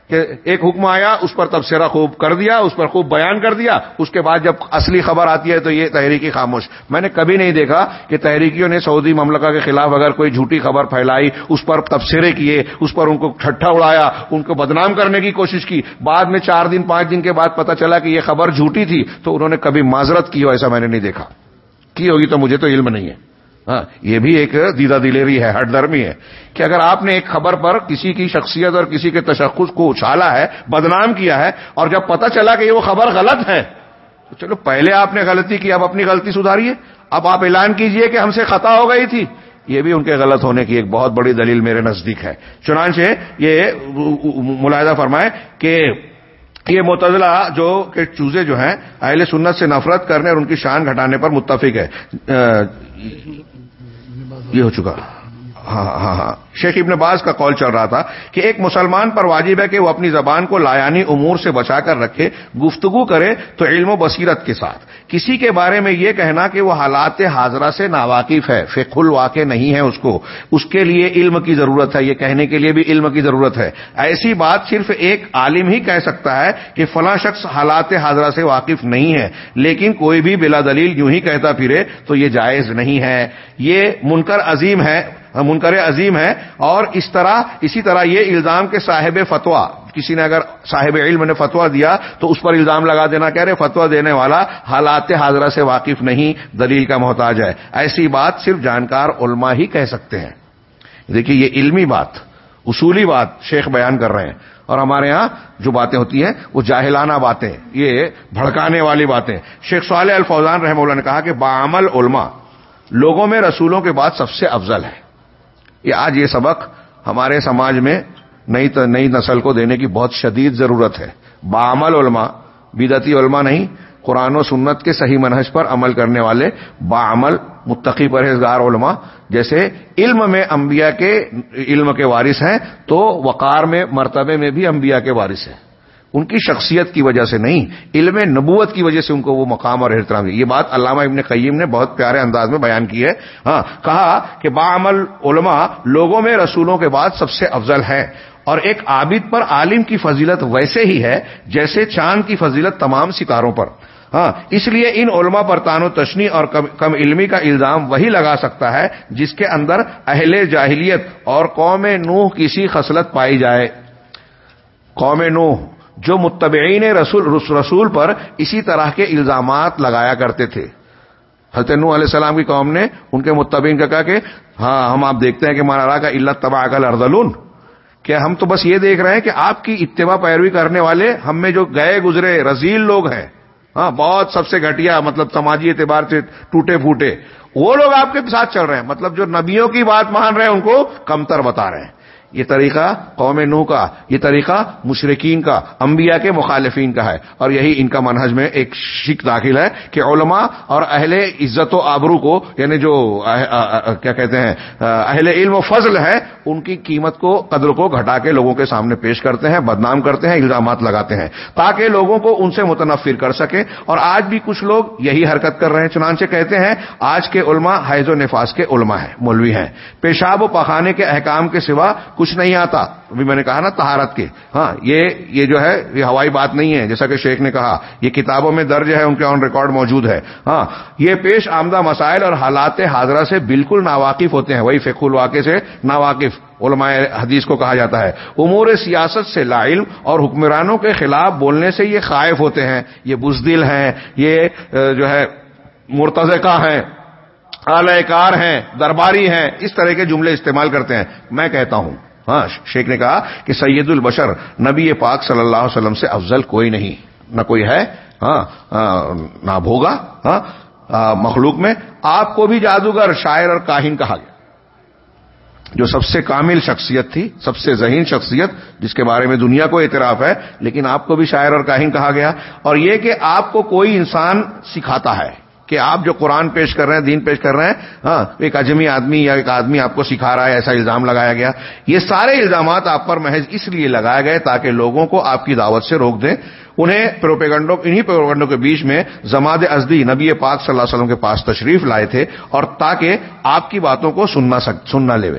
کہ ایک حکم آیا، اس پر تبصرہ خوب کر دیا، اس پر خوب بیان کر دیا، اس کے بعد جب اصلی خبر آتی ہے تو یہ تحریکی خاموش۔ میں نے کبھی نہیں دیکھا کہ تحریکیوں نے سعودی مملکہ کے خلاف اگر کوئی جھوٹی خبر پھیلائی، اس پر تبصرے کیے، اس پر ان کو ٹھٹھا اڑایا، ان کو بدنام کرنے کی کوشش کی، بعد میں چار دن، پانچ دن کے بعد پتا چلا کہ یہ خبر جھوٹی تھی، تو انہوں نے کبھی معذرت کی ہو، ایسا میں نے نہیں دیکھا۔ کی ہوگی تو مجھے تو علم نہیں ہے۔ ہاں یہ بھی ایک دیدہ دلیری ہے، ہٹ درمی ہے۔ کہ اگر آپ نے ایک خبر پر کسی کی شخصیت اور کسی کے تشخص کو اچھالا ہے، بدنام کیا ہے، اور جب پتہ چلا کہ یہ وہ خبر غلط ہے، تو چلو پہلے آپ نے غلطی کی، اب اپنی غلطی سدھاریے۔ اب آپ اعلان کیجیے کہ ہم سے خطا ہو گئی تھی۔ یہ بھی ان کے غلط ہونے کی ایک بہت بڑی دلیل میرے نزدیک ہے۔ چنانچہ یہ ملاحظہ فرمائے کہ یہ متضلہ جو کہ چوزے جو ہیں، اہل سنت سے نفرت کرنے اور ان کی شان گھٹانے پر متفق ہے۔ یہ ہو چکا۔ ہاں ہاں ہاں۔ شیخ ابن باز کا کال چل رہا تھا کہ ایک مسلمان پر واجب ہے کہ وہ اپنی زبان کو لایانی امور سے بچا کر رکھے، گفتگو کرے تو علم و بصیرت کے ساتھ۔ کسی کے بارے میں یہ کہنا کہ وہ حالات حاضرہ سے ناواقف ہے فق الواقع نہیں ہے اس کو۔ اس کے لیے علم کی ضرورت ہے، یہ کہنے کے لیے بھی علم کی ضرورت ہے۔ ایسی بات صرف ایک عالم ہی کہہ سکتا ہے کہ فلاں شخص حالات حاضرہ سے واقف نہیں ہے، لیکن کوئی بھی بلا دلیل یوں ہی کہتا پھرے تو یہ جائز نہیں ہے۔ یہ منکر عظیم ہے۔ منکر عظیم ہے اور اس طرح اسی طرح یہ الزام کے صاحب فتوا کسی نے اگر صاحب علم نے فتوا دیا تو اس پر الزام لگا دینا، کہہ رہے فتوا دینے والا حالات حاضرہ سے واقف نہیں، دلیل کا محتاج ہے۔ ایسی بات صرف جانکار علماء ہی کہہ سکتے ہیں۔ دیکھیے یہ علمی بات، اصولی بات شیخ بیان کر رہے ہیں۔ اور ہمارے ہاں جو باتیں ہوتی ہیں، وہ جاہلانہ باتیں، یہ بھڑکانے والی باتیں۔ شیخ صالح الفوزان رحمہ اللہ نے کہا کہ بعمل علماء، لوگوں میں رسولوں کے بعد سب سے افضل ہے۔ یہ آج یہ سبق ہمارے سماج میں نئی نئی نسل کو دینے کی بہت شدید ضرورت ہے۔ بامل علماء بدتی علماء نہیں، قرآن و سنت کے صحیح منحص پر عمل کرنے والے بعمل متقی پرہیزگار علماء۔ جیسے علم میں انبیاء کے، علم کے وارث ہیں تو وقار میں، مرتبے میں بھی انبیاء کے وارث ہیں۔ ان کی شخصیت کی وجہ سے نہیں، علم نبوت کی وجہ سے ان کو وہ مقام اور احترام یہ بات علامہ ابن قیم نے بہت پیارے انداز میں بیان کی ہے۔ ہاں کہا کہ باعمل علماء لوگوں میں رسولوں کے بعد سب سے افضل ہے اور ایک عابد پر عالم کی فضیلت ویسے ہی ہے، جیسے چاند کی فضیلت تمام ستاروں پر۔ ہاں اس لیے ان علماء پر تان و تشنی اور کم علمی کا الزام وہی لگا سکتا ہے جس کے اندر اہل جاہلیت اور قوم نوح کسی خصلت پائی جائے۔ قوم نوح جو متبعین رسول رسول پر اسی طرح کے الزامات لگایا کرتے تھے۔ حضرت نو علیہ السلام کی قوم نے ان کے متبین کا کہا کہ ہاں ہم آپ دیکھتے ہیں کہ مارا کا علت تباہ کا لردلون کیا ہم تو بس یہ دیکھ رہے ہیں کہ آپ کی اتباع پیروی کرنے والے ہم میں جو گئے گزرے رزیل لوگ ہیں ہاں بہت سب سے گھٹیا مطلب سماجی اعتبار سے ٹوٹے پھوٹے، وہ لوگ آپ کے ساتھ چل رہے ہیں۔ مطلب جو نبیوں کی بات مان رہے ہیں، ان کو کمتر بتا رہے ہیں۔ یہ طریقہ قوم نو کا، یہ طریقہ مشرقین کا، انبیاء کے مخالفین کا ہے۔ اور یہی ان کا منہج میں ایک شک داخل ہے کہ علماء اور اہل عزت و آبرو کو یعنی جو کیا کہتے ہیں اہل علم و فضل ہے، ان کی قیمت کو، قدر کو گھٹا کے لوگوں کے سامنے پیش کرتے ہیں، بدنام کرتے ہیں، الزامات لگاتے ہیں، تاکہ لوگوں کو ان سے متنفر کر سکے اور آج بھی کچھ لوگ یہی حرکت کر رہے ہیں، چنانچہ کہتے ہیں، آج کے علماء حیض و نفاس کے علماء ہیں، مولوی ہیں۔ پیشاب و پخانے کے احکام کے سوا کچھ نہیں آتا۔ ابھی میں نے کہا نا تہارت کے۔ ہاں یہ یہ جو ہے، یہ ہوائی بات نہیں ہے۔ جیسا کہ شیخ نے کہا، یہ کتابوں میں درج ہے، ان کے آن ریکارڈ موجود ہے۔ ہاں یہ پیش آمدہ مسائل اور حالات حاضرہ سے بالکل ناواقف ہوتے ہیں۔ وہی فیق الواقع سے ناواقف علماء حدیث کو کہا جاتا ہے۔ امور سیاست سے لا علم اور حکمرانوں کے خلاف بولنے سے یہ خائف ہوتے ہیں۔ یہ بزدل ہیں، یہ جو ہے مرتزقہ ہیں، اعلی کار ہیں، درباری ہیں، اس طرح کے جملے استعمال کرتے ہیں۔ میں کہتا ہوں ہاں شیخ نے کہا کہ سید البشر نبی پاک صلی اللہ علیہ وسلم سے افضل کوئی نہیں، نہ کوئی ہے ہاں نہ بھوگا ہاں مخلوق میں، آپ کو بھی جادوگر، شاعر اور کاہن کہا گیا۔ جو سب سے کامل شخصیت تھی، سب سے ذہین شخصیت، جس کے بارے میں دنیا کو اعتراف ہے، لیکن آپ کو بھی شاعر اور کاہن کہا گیا۔ اور یہ کہ آپ کو کوئی انسان سکھاتا ہے کہ آپ جو قرآن پیش کر رہے ہیں، دین پیش کر رہے ہیں ہاں ایک اجمی آدمی یا ایک آدمی آپ کو سکھا رہا ہے، ایسا الزام لگایا گیا۔ یہ سارے الزامات آپ پر محض اس لیے لگائے گئے تاکہ لوگوں کو آپ کی دعوت سے روک دیں۔ انہیں پروپیگنڈوں، انہی پروپیگنڈوں کے بیچ میں زماد ازدی نبی پاک صلی اللہ علیہ وسلم کے پاس تشریف لائے تھے اور تاکہ آپ کی باتوں کو سننا سننا لے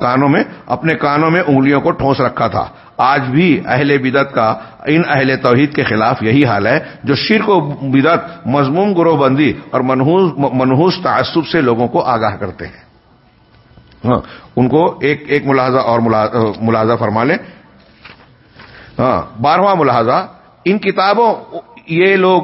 کانوں میں، اپنے کانوں میں انگلیوں کو ٹھونس رکھا تھا۔ آج بھی اہل بدت کا، ان اہل توحید کے خلاف یہی حال ہے، جو شرک و بدت مضموم گروہ بندی اور منحوس تعصب سے لوگوں کو آگاہ کرتے ہیں۔ ہاں ان کو ایک ایک ملاحظہ اور ملاحظہ فرما لیں۔ ہاں بارہواں ملاحظہ، ان کتابوں، یہ لوگ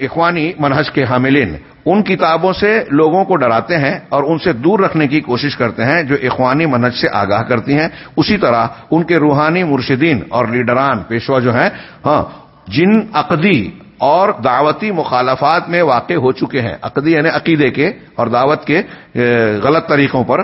اخوانی منہج کے حاملین ان کتابوں سے لوگوں کو ڈراتے ہیں اور ان سے دور رکھنے کی کوشش کرتے ہیں جو اخوانی منج سے آگاہ کرتی ہیں۔ اسی طرح ان کے روحانی مرشدین اور لیڈران، پیشوا جو ہیں ہاں جن عقدی اور دعوتی مخالفات میں واقع ہو چکے ہیں عقدی یعنی عقیدے کے اور دعوت کے غلط طریقوں پر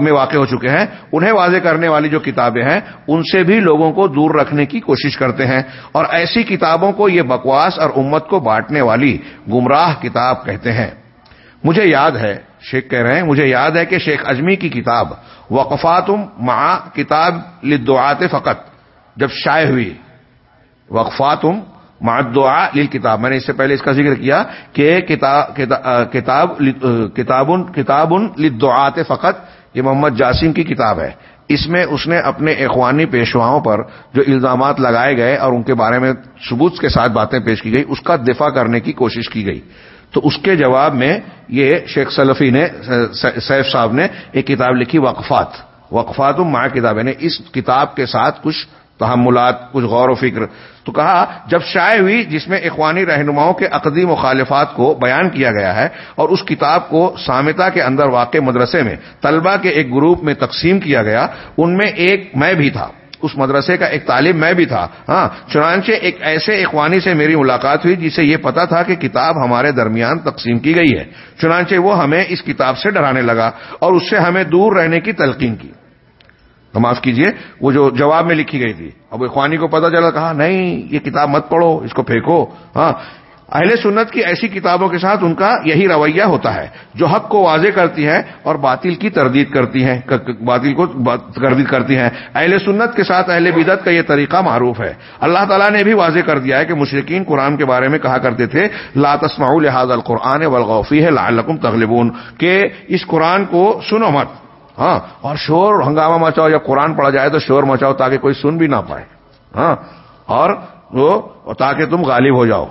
میں واقع ہو چکے ہیں۔ انہیں واضح کرنے والی جو کتابیں ہیں، ان سے بھی لوگوں کو دور رکھنے کی کوشش کرتے ہیں۔ اور ایسی کتابوں کو یہ بکواس اور امت کو بانٹنے والی گمراہ کتاب کہتے ہیں۔ مجھے یاد ہے، شیخ کہہ رہے ہیں، مجھے یاد ہے کہ شیخ اجمی کی کتاب وقفاتم مع کتاب لدعات فقط، جب شائع ہوئی۔ وقفاتم مع الدعاء للکتاب۔ میں نے اس سے پہلے اس کا ذکر کیا کہ کتاب کتاب کتاب لدعات فقط، یہ محمد جاسم کی کتاب ہے۔ اس میں اس نے اپنے اخوانی پیشواؤں پر جو الزامات لگائے گئے اور ان کے بارے میں ثبوت کے ساتھ باتیں پیش کی گئی، اس کا دفاع کرنے کی کوشش کی گئی۔ تو اس کے جواب میں یہ شیخ سلفی نے سیف صاحب نے ایک کتاب لکھی، وقفات۔ وقفات ماں کتاب نے یعنی اس کتاب کے ساتھ کچھ تحملات، کچھ غور و فکر۔ تو کہا، جب شائع ہوئی جس میں اخوانی رہنماؤں کے عقدی مخالفات کو بیان کیا گیا ہے اور اس کتاب کو سامتا کے اندر واقع مدرسے میں طلبہ کے ایک گروپ میں تقسیم کیا گیا، ان میں ایک میں بھی تھا۔ اس مدرسے کا ایک طالب میں بھی تھا۔ ہاں چنانچہ ایک ایسے اخوانی سے میری ملاقات ہوئی جسے یہ پتا تھا کہ کتاب ہمارے درمیان تقسیم کی گئی ہے۔ چنانچہ وہ ہمیں اس کتاب سے ڈرانے لگا اور اس سے ہمیں دور رہنے کی تلقین کی۔ معاف کیجیے۔ وہ جو جواب میں لکھی گئی تھی۔ اب اخوانی کو پتا چلا، کہا، نہیں، یہ کتاب مت پڑھو، اس کو پھینکو۔ ہاں۔ اہل سنت کی ایسی کتابوں کے ساتھ ان کا یہی رویہ ہوتا ہے، جو حق کو واضح کرتی ہے اور باطل کی تردید کرتی ہیں باطل کو تردید کرتی ہیں۔ اہل سنت کے ساتھ اہل بدت کا یہ طریقہ معروف ہے۔ اللہ تعالیٰ نے بھی واضح کر دیا ہے کہ مشرقین قرآن کے بارے میں کہا کرتے تھے، لا تسمع لحاظ القرآن والغوفی ہے لعلکم تغلبون کہ اس قرآن کو سنو مت۔ ہاں اور شور ہنگامہ مچاؤ جب قرآن پڑھا جائے تو شور مچاؤ تاکہ کوئی سن بھی نہ پائے۔ ہاں اور وہ تاکہ تم غالب ہو جاؤ۔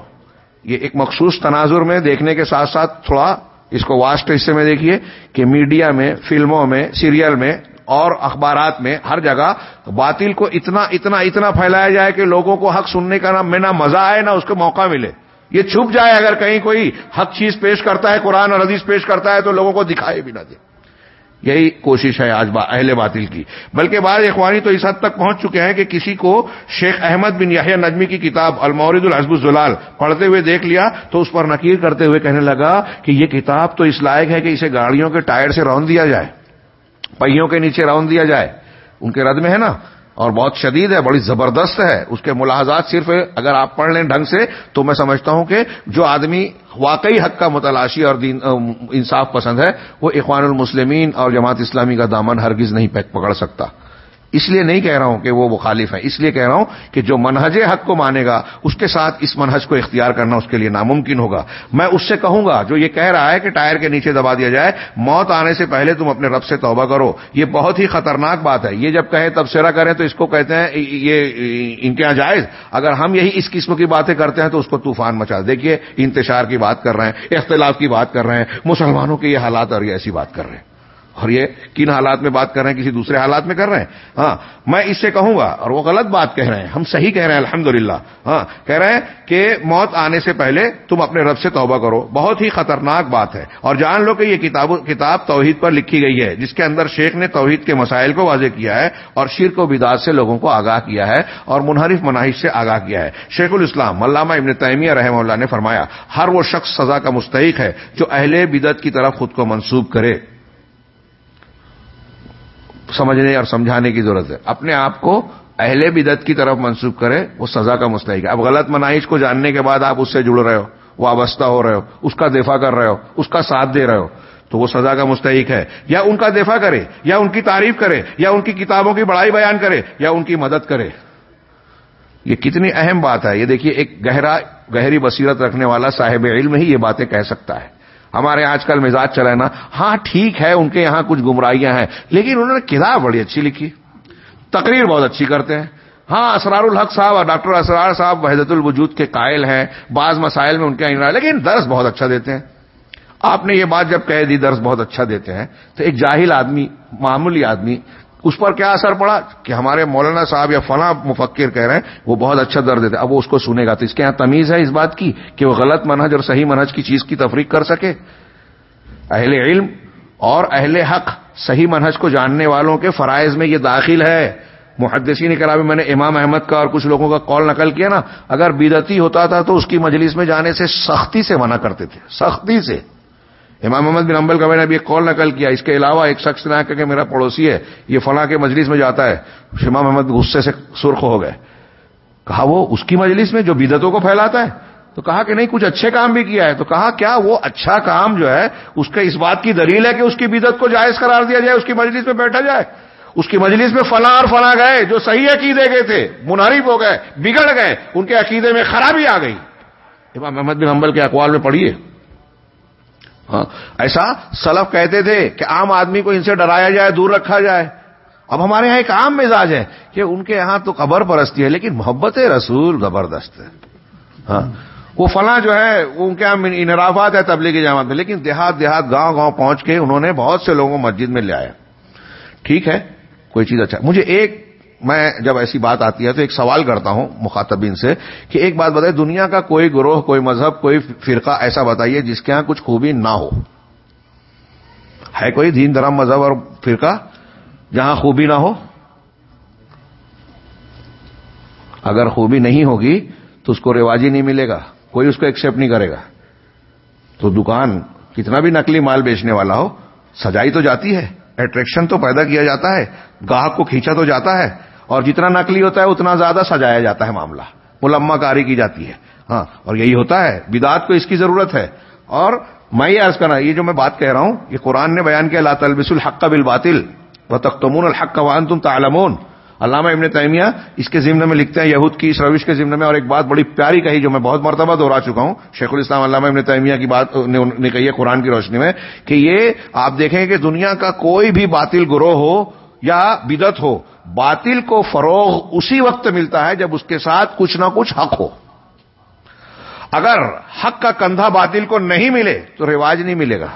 یہ ایک مخصوص تناظر میں دیکھنے کے ساتھ ساتھ تھوڑا اس کو واسٹ حصے میں دیکھیے کہ میڈیا میں، فلموں میں، سیریل میں، اور اخبارات میں ہر جگہ باطل کو اتنا اتنا اتنا پھیلایا جائے کہ لوگوں کو حق سننے کا نہ نہ مزہ آئے، نہ اس کو موقع ملے۔ یہ چھپ جائے اگر کہیں کوئی حق چیز پیش کرتا ہے، قرآن اور حدیث پیش کرتا ہے تو لوگوں کو دکھائے بھی نہ دے۔ یہی کوشش ہے آج اہل باطل کی۔ بلکہ بعض اخوانی تو اس حد تک پہنچ چکے ہیں کہ کسی کو شیخ احمد بن یاہیا نجمی کی کتاب المورد الحزب الزلال پڑھتے ہوئے دیکھ لیا تو اس پر نکیر کرتے ہوئے کہنے لگا کہ یہ کتاب تو اس لائق ہے کہ اسے گاڑیوں کے ٹائر سے رون دیا جائے، پہیوں کے نیچے رون دیا جائے۔ ان کے رد میں ہے نا۔ اور بہت شدید ہے، بڑی زبردست ہے۔ اس کے ملاحظات صرف اگر آپ پڑھ لیں ڈھنگ سے، تو میں سمجھتا ہوں کہ جو آدمی واقعی حق کا متلاشی اور دین انصاف پسند ہے، وہ اخوان المسلمین اور جماعت اسلامی کا دامن ہرگز نہیں پکڑ سکتا۔ اس لیے نہیں کہہ رہا ہوں کہ وہ مخالف ہیں اس لیے کہہ رہا ہوں کہ جو منہج حق کو مانے گا، اس کے ساتھ اس منہج کو اختیار کرنا اس کے لیے ناممکن ہوگا۔ میں اس سے کہوں گا، جو یہ کہہ رہا ہے کہ ٹائر کے نیچے دبا دیا جائے، موت آنے سے پہلے تم اپنے رب سے توبہ کرو۔ یہ بہت ہی خطرناک بات ہے۔ یہ جب کہیں تبصرہ کریں تو اس کو کہتے ہیں یہ ان کے یہاں جائز۔ اگر ہم یہی اس قسم کی باتیں کرتے ہیں تو اس کو طوفان مچا۔ دیکھیے، انتشار کی بات کر رہے ہیں، اختلاف کی بات کر رہے ہیں، مسلمانوں کے یہ حالات اور یہ ایسی بات کر رہے ہیں۔ اور یہ کن حالات میں بات کر رہے ہیں، کسی دوسرے حالات میں کر رہے ہیں؟ ہاں میں اس سے کہوں گا، اور وہ غلط بات کہہ رہے ہیں، ہم صحیح کہہ رہے ہیں الحمد ہاں کہہ رہے ہیں کہ موت آنے سے پہلے تم اپنے رب سے توبہ کرو، بہت ہی خطرناک بات ہے۔ اور جان لو کہ یہ کتاب کتاب توحید پر لکھی گئی ہے، جس کے اندر شیخ نے توحید کے مسائل کو واضح کیا ہے اور شرک و بداز سے لوگوں کو آگاہ کیا ہے اور منحرف مناحش سے آگاہ کیا ہے۔ شیخ الاسلام علامہ ابن تیمیہ رحمہ اللہ نے فرمایا، ہر وہ شخص سزا کا مستحق ہے جو اہل بدت کی طرف خود کو منسوب کرے۔ سمجھنے اور سمجھانے کی ضرورت ہے۔ اپنے آپ کو اہل بدت کی طرف منسوخ کرے وہ سزا کا مستحق ہے۔ اب غلط منائش کو جاننے کے بعد آپ اس سے جڑ رہے ہو، وابستہ ہو رہے ہو، اس کا دفاع کر رہے ہو، اس کا ساتھ دے رہے ہو، تو وہ سزا کا مستحق ہے۔ یا ان کا دفاع کرے، یا ان کی تعریف کرے، یا ان کی کتابوں کی بڑائی بیان کرے، یا ان کی مدد کرے۔ یہ کتنی اہم بات ہے۔ یہ دیکھیے، ایک گہرا، گہری بصیرت رکھنے والا صاحب علم ہی یہ باتیں کہہ سکتا ہے۔ ہمارے آج کل مزاج چلا نا۔ ہاں ٹھیک ہے، ان کے یہاں کچھ گمراہیاں ہیں، لیکن انہوں نے کتاب بڑی اچھی لکھی۔ تقریر بہت اچھی کرتے ہیں۔ ہاں اسرار الحق صاحب اور ڈاکٹر اسرار صاحب وحدت الوجود کے قائل ہیں، بعض مسائل میں ان کے یہاں لیکن درس بہت اچھا دیتے ہیں۔ آپ نے یہ بات جب کہہ دی، درس بہت اچھا دیتے ہیں۔ تو ایک جاہل آدمی، معمولی آدمی اس پر کیا اثر پڑا کہ ہمارے مولانا صاحب یا فلاں مفکر کہہ رہے ہیں، وہ بہت اچھا درد دیتے اب وہ اس کو سنے گا تو اس کے یہاں تمیز ہے اس بات کی کہ وہ غلط منہج اور صحیح منہج کی چیز کی تفریق کر سکے۔ اہل علم اور اہل حق، صحیح منہج کو جاننے والوں کے فرائض میں یہ داخل ہے۔ محدثی نے میں نے امام احمد کا اور کچھ لوگوں کا کال نقل کیا نا، اگر بیدتی ہوتا تھا تو اس کی مجلس میں جانے سے سختی سے منع کرتے تھے، سختی سے۔ امام محمد بن امبل کا میں نے ابھی ایک کال نقل کیا، اس کے علاوہ ایک شخص نے کہ میرا پڑوسی ہے، یہ فلاں کے مجلس میں جاتا ہے۔ امام محمد غصے سے سرخ ہو گئے۔ کہا وہ اس کی مجلس میں جو بدتوں کو پھیلاتا ہے؟ تو کہا کہ نہیں، کچھ اچھے کام بھی کیا ہے۔ تو کہا کیا وہ اچھا کام جو ہے، اس کے اس بات کی دلیل ہے کہ اس کی بدت کو جائز قرار دیا جائے، اس کی مجلس میں بیٹھا جائے۔ اس کی مجلس میں فلاں اور فلاں گئے جو صحیح عقیدے گئے تھے، منحرف ہو گئے، بگڑ گئے، ان کے عقیدے میں خرابی آ گئی۔ امام احمد بن حنبل کے اقوال میں پڑھیے۔ ہاں۔ ایسا سلف کہتے تھے کہ عام آدمی کو ان سے ڈرایا جائے، دور رکھا جائے۔ اب ہمارے یہاں ایک عام مزاج ہے کہ ان کے یہاں تو قبر پرستی ہے، لیکن محبت رسول زبردست ہے۔ ہاں۔ وہ فلاں جو ہے، ان کے یہاں انرافات ہے تبلیغی جماعت میں، لیکن دیہات دیہات گاؤں گاؤں پہنچ کے انہوں نے بہت سے لوگوں مسجد میں لے آیا۔ ٹھیک ہے، کوئی چیز اچھا۔ مجھے ایک میں جب ایسی بات آتی ہے تو ایک سوال کرتا ہوں مخاطبین سے کہ ایک بات بتائیے، دنیا کا کوئی گروہ، کوئی مذہب، کوئی فرقہ ایسا بتائیے جس کے ہاں کچھ خوبی نہ ہو؟ ہے کوئی دین دھرم مذہب اور فرقہ جہاں خوبی نہ ہو؟ اگر خوبی نہیں ہوگی تو اس کو رواجی نہیں ملے گا، کوئی اس کو ایکسپٹ نہیں کرے گا۔ تو دکان کتنا بھی نکلی مال بیچنے والا ہو، سجائی تو جاتی ہے اٹریکشن تو پیدا کیا جاتا ہے، گاہک کو کھینچا تو جاتا ہے۔ اور جتنا نکلی ہوتا ہے اتنا زیادہ سجایا جاتا ہے معاملہ۔ ملما کاری کی جاتی ہے۔ ہاں اور یہی ہوتا ہے بدات کو اس کی ضرورت ہے۔ اور میں یہ عرض کرنا یہ جو میں بات کہہ رہا ہوں، یہ قرآن نے بیان کیا اللہ تلبس الحق بل باطل و تختمون الحق کا وان تم تعلمون۔ علامہ ابن تیمیہ اس کے ضمن میں لکھتے ہیں، یہود کی اس روش کے ضمن میں، اور ایک بات بڑی پیاری کہی جو میں بہت مرتبہ دوہرا چکا ہوں، شیخ الاسلام علامہ ابن تیمیہ کی بات نے کہی ہے قرآن کی روشنی میں، کہ یہ آپ دیکھیں کہ دنیا کا کوئی بھی باطل گروہ ہو یا بدت ہو باطل کو فروغ اسی وقت ملتا ہے جب اس کے ساتھ کچھ نہ کچھ حق ہو۔ اگر حق کا کندھا باطل کو نہیں ملے تو رواج نہیں ملے گا۔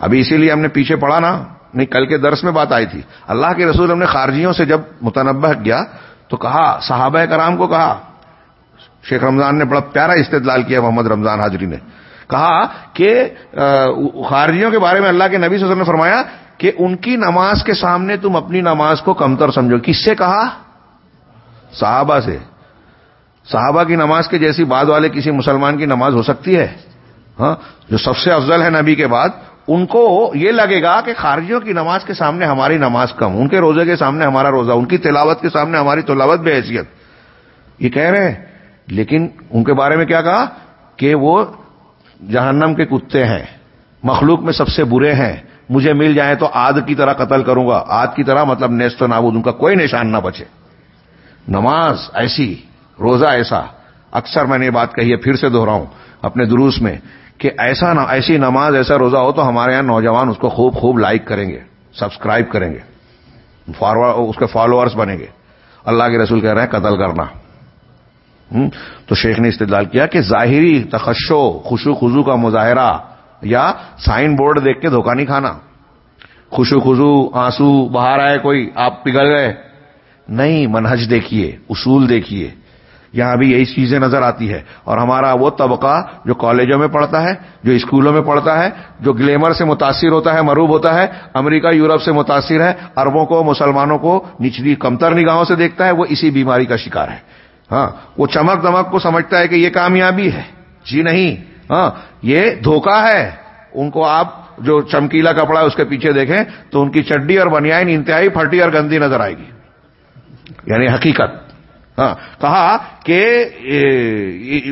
ابھی اسی لیے ہم نے پیچھے پڑا نا، نہیں، کل کے درس میں بات آئی تھی۔ اللہ کے رسول ہم نے خارجیوں سے جب متنبع کیا تو کہا، صحابہ کرام کو کہا۔ شیخ رمضان نے بڑا پیارا استدلال کیا محمد رمضان حاضری نے۔ کہا کہ خارجیوں کے بارے میں اللہ کے نبی صلی اللہ علیہ وسلم نے فرمایا کہ ان کی نماز کے سامنے تم اپنی نماز کو کمتر سمجھو۔ کس سے کہا؟ صحابہ سے۔ صحابہ کی نماز کے جیسی بعد والے کسی مسلمان کی نماز ہو سکتی ہے۔ ہاں جو سب سے افضل ہے نبی کے بعد، ان کو یہ لگے گا کہ خارجیوں کی نماز کے سامنے ہماری نماز کم، ان کے روزے کے سامنے ہمارا روزہ، ان کی تلاوت کے سامنے ہماری تلاوت بے حیثیت یہ کہہ رہے ہیں۔ لیکن ان کے بارے میں کیا کہا؟ کہ وہ جہنم کے کتے ہیں، مخلوق میں سب سے برے ہیں۔ مجھے مل جائیں تو آد کی طرح قتل کروں گا۔ آد کی طرح مطلب نیست و نابود، ان کا کوئی نشان نہ بچے۔ نماز ایسی، روزہ ایسا۔ اکثر میں نے یہ بات کہی ہے، پھر سے دوہراؤں اپنے دروس میں کہ ایسا ایسی نماز، ایسا روزہ ہو تو ہمارے یہاں نوجوان اس کو خوب خوب لائک کریں گے، سبسکرائب کریں گے۔ اس کے فالوورز بنیں گے۔ اللہ کے رسول کہہ رہے ہیں، قتل کرنا۔ تو شیخ نے استدلال کیا کہ ظاہری تخشو خوشو خزو کا مظاہرہ یا سائن بورڈ دیکھ کے دھوکہ نہیں کھانا۔ خوشو خزو آنسو باہر آئے کوئی، آپ پگھل گئے۔ نہیں، منہج دیکھیے، اصول دیکھیے۔ یہاں بھی یہی چیزیں نظر آتی ہے اور ہمارا وہ طبقہ جو کالجوں میں پڑھتا ہے، جو اسکولوں میں پڑھتا ہے، جو گلیمر سے متاثر ہوتا ہے، مروب ہوتا ہے، امریکہ، یورپ سے متاثر ہے اربوں کو، مسلمانوں کو نچلی کمتر نگاہوں سے دیکھتا ہے، وہ اسی بیماری کا شکار ہے۔ ہاں وہ چمک دمک کو سمجھتا ہے کہ یہ کامیابی ہے۔ جی نہیں۔ ہاں یہ دھوکہ ہے۔ ان کو آپ جو چمکیلا کپڑا ہے اس کے پیچھے دیکھیں تو ان کی چڈی اور بنیائن انتہائی پھٹی اور گندی نظر آئے گی۔ یعنی حقیقت۔ ہاں کہا کہ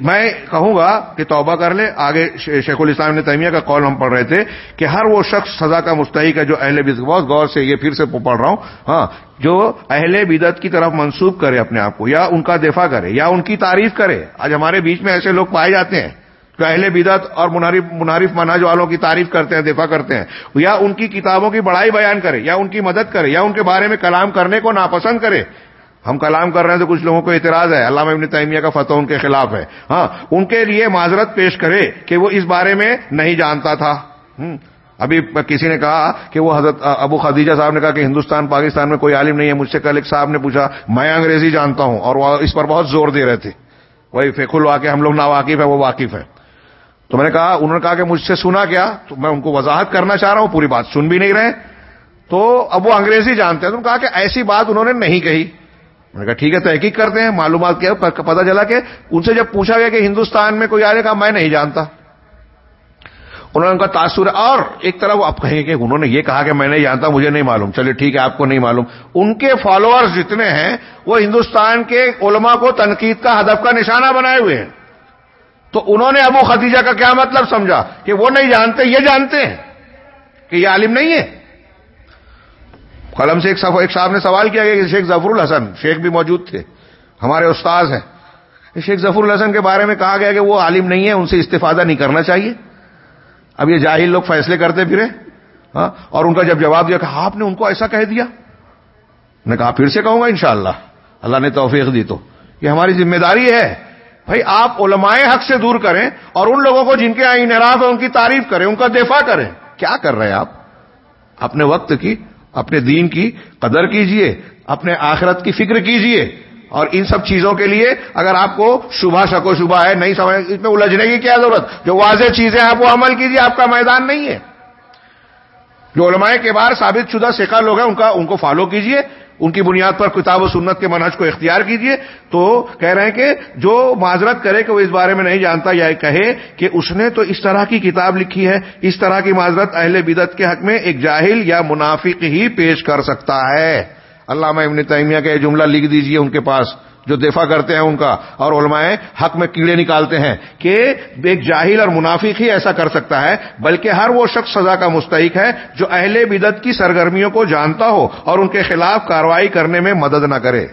میں کہوں گا کہ توبہ کر لے آگے شیخ الاسلام نے تیمیہ کا کال ہم پڑھ رہے تھے کہ ہر وہ شخص سزا کا مستحق ہے جو اہل بدت بہت غور سے یہ پھر سے پڑھ رہا ہوں۔ ہاں جو اہل بدت کی طرف منسوخ کرے اپنے آپ کو، یا ان کا دفاع کرے، یا ان کی تعریف کرے۔ آج ہمارے بیچ میں ایسے لوگ پائے جاتے ہیں۔ جو اہل بدت اور منارف منارف مناج والوں کی تعریف کرتے ہیں، دفاع کرتے ہیں، یا ان کی کتابوں کی بڑائی بیان کرے، یا ان کی مدد کرے، یا ان کے بارے میں کلام کرنے کو ناپسند کرے۔ ہم کلام کر رہے ہیں تو کچھ لوگوں کو اعتراض ہے، علامہ ابن تیمیہ کا فتح ان کے خلاف ہے۔ ہاں ان کے لیے معذرت پیش کرے کہ وہ اس بارے میں نہیں جانتا تھا۔ ابھی کسی نے کہا کہ وہ حضرت ابو خدیجہ صاحب نے کہا کہ ہندوستان، پاکستان میں کوئی عالم نہیں ہے، مجھ سے کل ایک صاحب نے پوچھا، میں انگریزی جانتا ہوں اور وہ اس پر بہت زور دے رہے تھے۔ وہی فیک الواقع ہم لوگ نا واقف ہے وہ واقف ہے تو میں نے کہا، انہوں نے کہا کہ مجھ سے سنا کیا، تو میں ان کو وضاحت کرنا چاہ رہا ہوں، پوری بات سن بھی نہیں رہے۔ تو اب وہ انگریزی جانتے ہیں، تو کہا کہ ایسی بات انہوں نے نہیں کہی۔ میں نے کہا، ٹھیک ہے، تحقیق کرتے ہیں، معلومات کیا پتا چلا کہ ان سے جب پوچھا گیا کہ ہندوستان میں کوئی آنے کا میں نہیں جانتا۔ انہوں نے ان کا تاثر ہے اور ایک طرح وہ آپ کہیں کہ انہوں نے یہ کہا کہ میں نہیں جانتا، مجھے نہیں معلوم۔ چلیے ٹھیک ہے، آپ کو نہیں معلوم۔ ان کے فالوورز جتنے ہیں، وہ ہندوستان کے علماء کو تنقید کا ہدف کا نشانہ بنائے ہوئے ہیں۔ تو انہوں نے ابو خدیجہ کا کیا مطلب سمجھا کہ وہ نہیں جانتے، یہ جانتے ہیں کہ یہ عالم نہیں ہے۔ قلم سے ایک صاحب نے سوال کیا کہ شیخ ظفر الحسن، شیخ بھی موجود تھے، ہمارے استاذ ہیں۔ شیخ ظفر الحسن کے بارے میں کہا گیا کہ وہ عالم نہیں ہے، ان سے استفادہ نہیں کرنا چاہیے۔ اب یہ جاہل لوگ فیصلے کرتے پھرے ہاں اور ان کا جب جواب دیا کہ آپ نے ان کو ایسا کہہ دیا نے کہا پھر سے کہوں گا انشاءاللہ۔ اللہ نے توفیق دی تو۔ یہ ہماری ذمہ داری ہے۔ بھائی آپ علماء حق سے دور کریں اور ان لوگوں کو جن کے انعراف ہے، ان کی تعریف کریں، ان کا دفاع کریں۔ کیا کر رہے ہیں آپ؟ اپنے وقت کی، اپنے دین کی قدر کیجیے، اپنے آخرت کی فکر کیجیے۔ اور ان سب چیزوں کے لیے اگر آپ کو شبہ شکو شبہ ہے، نہیں سمجھ، اس میں الجھنے کی کیا ضرورت؟ جو واضح چیزیں آپ وہ عمل کیجیے آپ کا میدان نہیں ہے۔ جو علماء کے بار ثابت شدہ سیکھا لوگ ہیں، ان کا، ان کو فالو کیجیے ان کی بنیاد پر کتاب و سنت کے منہج کو اختیار کیجیے تو کہہ رہے ہیں کہ جو معذرت کرے کہ وہ اس بارے میں نہیں جانتا یا کہے کہ اس نے تو اس طرح کی کتاب لکھی ہے، اس طرح کی معذرت اہل بدت کے حق میں ایک جاہل یا منافق ہی پیش کر سکتا ہے۔ علامہ ابن تیمیہ کا یہ جملہ لکھ دیجیے ان کے پاس۔ جو دفاع کرتے ہیں ان کا اور علماء حق میں کیڑے نکالتے ہیں کہ ایک جاہل اور منافق ہی ایسا کر سکتا ہے، بلکہ ہر وہ شخص سزا کا مستحق ہے جو اہل بدت کی سرگرمیوں کو جانتا ہو اور ان کے خلاف کاروائی کرنے میں مدد نہ کرے۔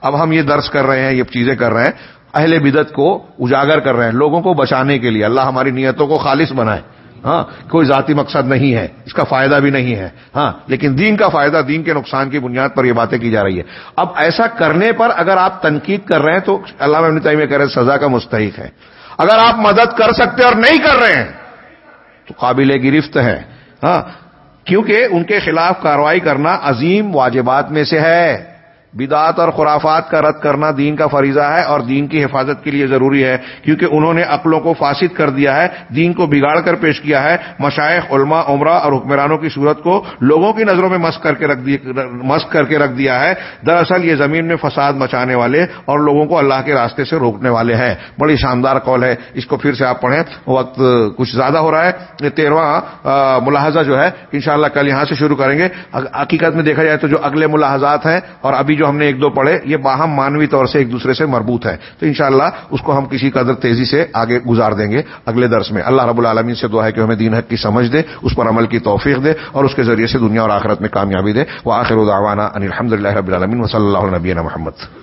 اب ہم یہ درس کر رہے ہیں، یہ چیزیں کر رہے ہیں۔ اہل بدت کو اجاگر کر رہے ہیں لوگوں کو بچانے کے لیے۔ اللہ ہماری نیتوں کو خالص بنائے۔ ہاں کوئی ذاتی مقصد نہیں ہے، اس کا فائدہ بھی نہیں ہے۔ ہاں لیکن دین کا فائدہ، دین کے نقصان کی بنیاد پر یہ باتیں کی جا رہی ہے اب ایسا کرنے پر اگر آپ تنقید کر رہے ہیں تو اللہ ابن تعمیر کہہ رہے ہیں سزا کا مستحق ہے۔ اگر آپ مدد کر سکتے اور نہیں کر رہے ہیں، تو قابل گرفت ہے۔ ہاں کیونکہ ان کے خلاف کاروائی کرنا عظیم واجبات میں سے ہے۔ بدعات اور خرافات کا رد کرنا دین کا فریضہ ہے اور دین کی حفاظت کے لیے ضروری ہے، کیونکہ انہوں نے عقلوں کو فاسد کر دیا ہے، دین کو بگاڑ کر پیش کیا ہے۔ مشائق علماء، عمرہ اور حکمرانوں کی صورت کو لوگوں کی نظروں میں مسک کر کے رکھ مسک کر کے رکھ دیا ہے۔ دراصل یہ زمین میں فساد مچانے والے اور لوگوں کو اللہ کے راستے سے روکنے والے ہیں۔ بڑی شاندار قول ہے۔ اس کو پھر سے آپ پڑھیں۔ وقت کچھ زیادہ ہو رہا ہے۔ تیرواں ملاحظہ جو ہے، انشاءاللہ کل یہاں سے شروع کریں گے۔ حقیقت میں دیکھا جائے تو جو اگلے ملاحظات ہیں اور ابھی جو ہم نے ایک دو پڑھے، یہ باہم مانوی طور سے ایک دوسرے سے مربوط ہے۔ تو انشاءاللہ اس کو ہم کسی قدر تیزی سے آگے گزار دیں گے اگلے درس میں۔ اللہ رب العالمین سے دعا ہے کہ ہمیں دین حق کی سمجھ دے، اس پر عمل کی توفیق دے اور اس کے ذریعے سے دنیا اور آخرت میں کامیابی دے۔ وہ آخر ان الحمد للہ رب العالمین، وصلی اللہ نبی محمد۔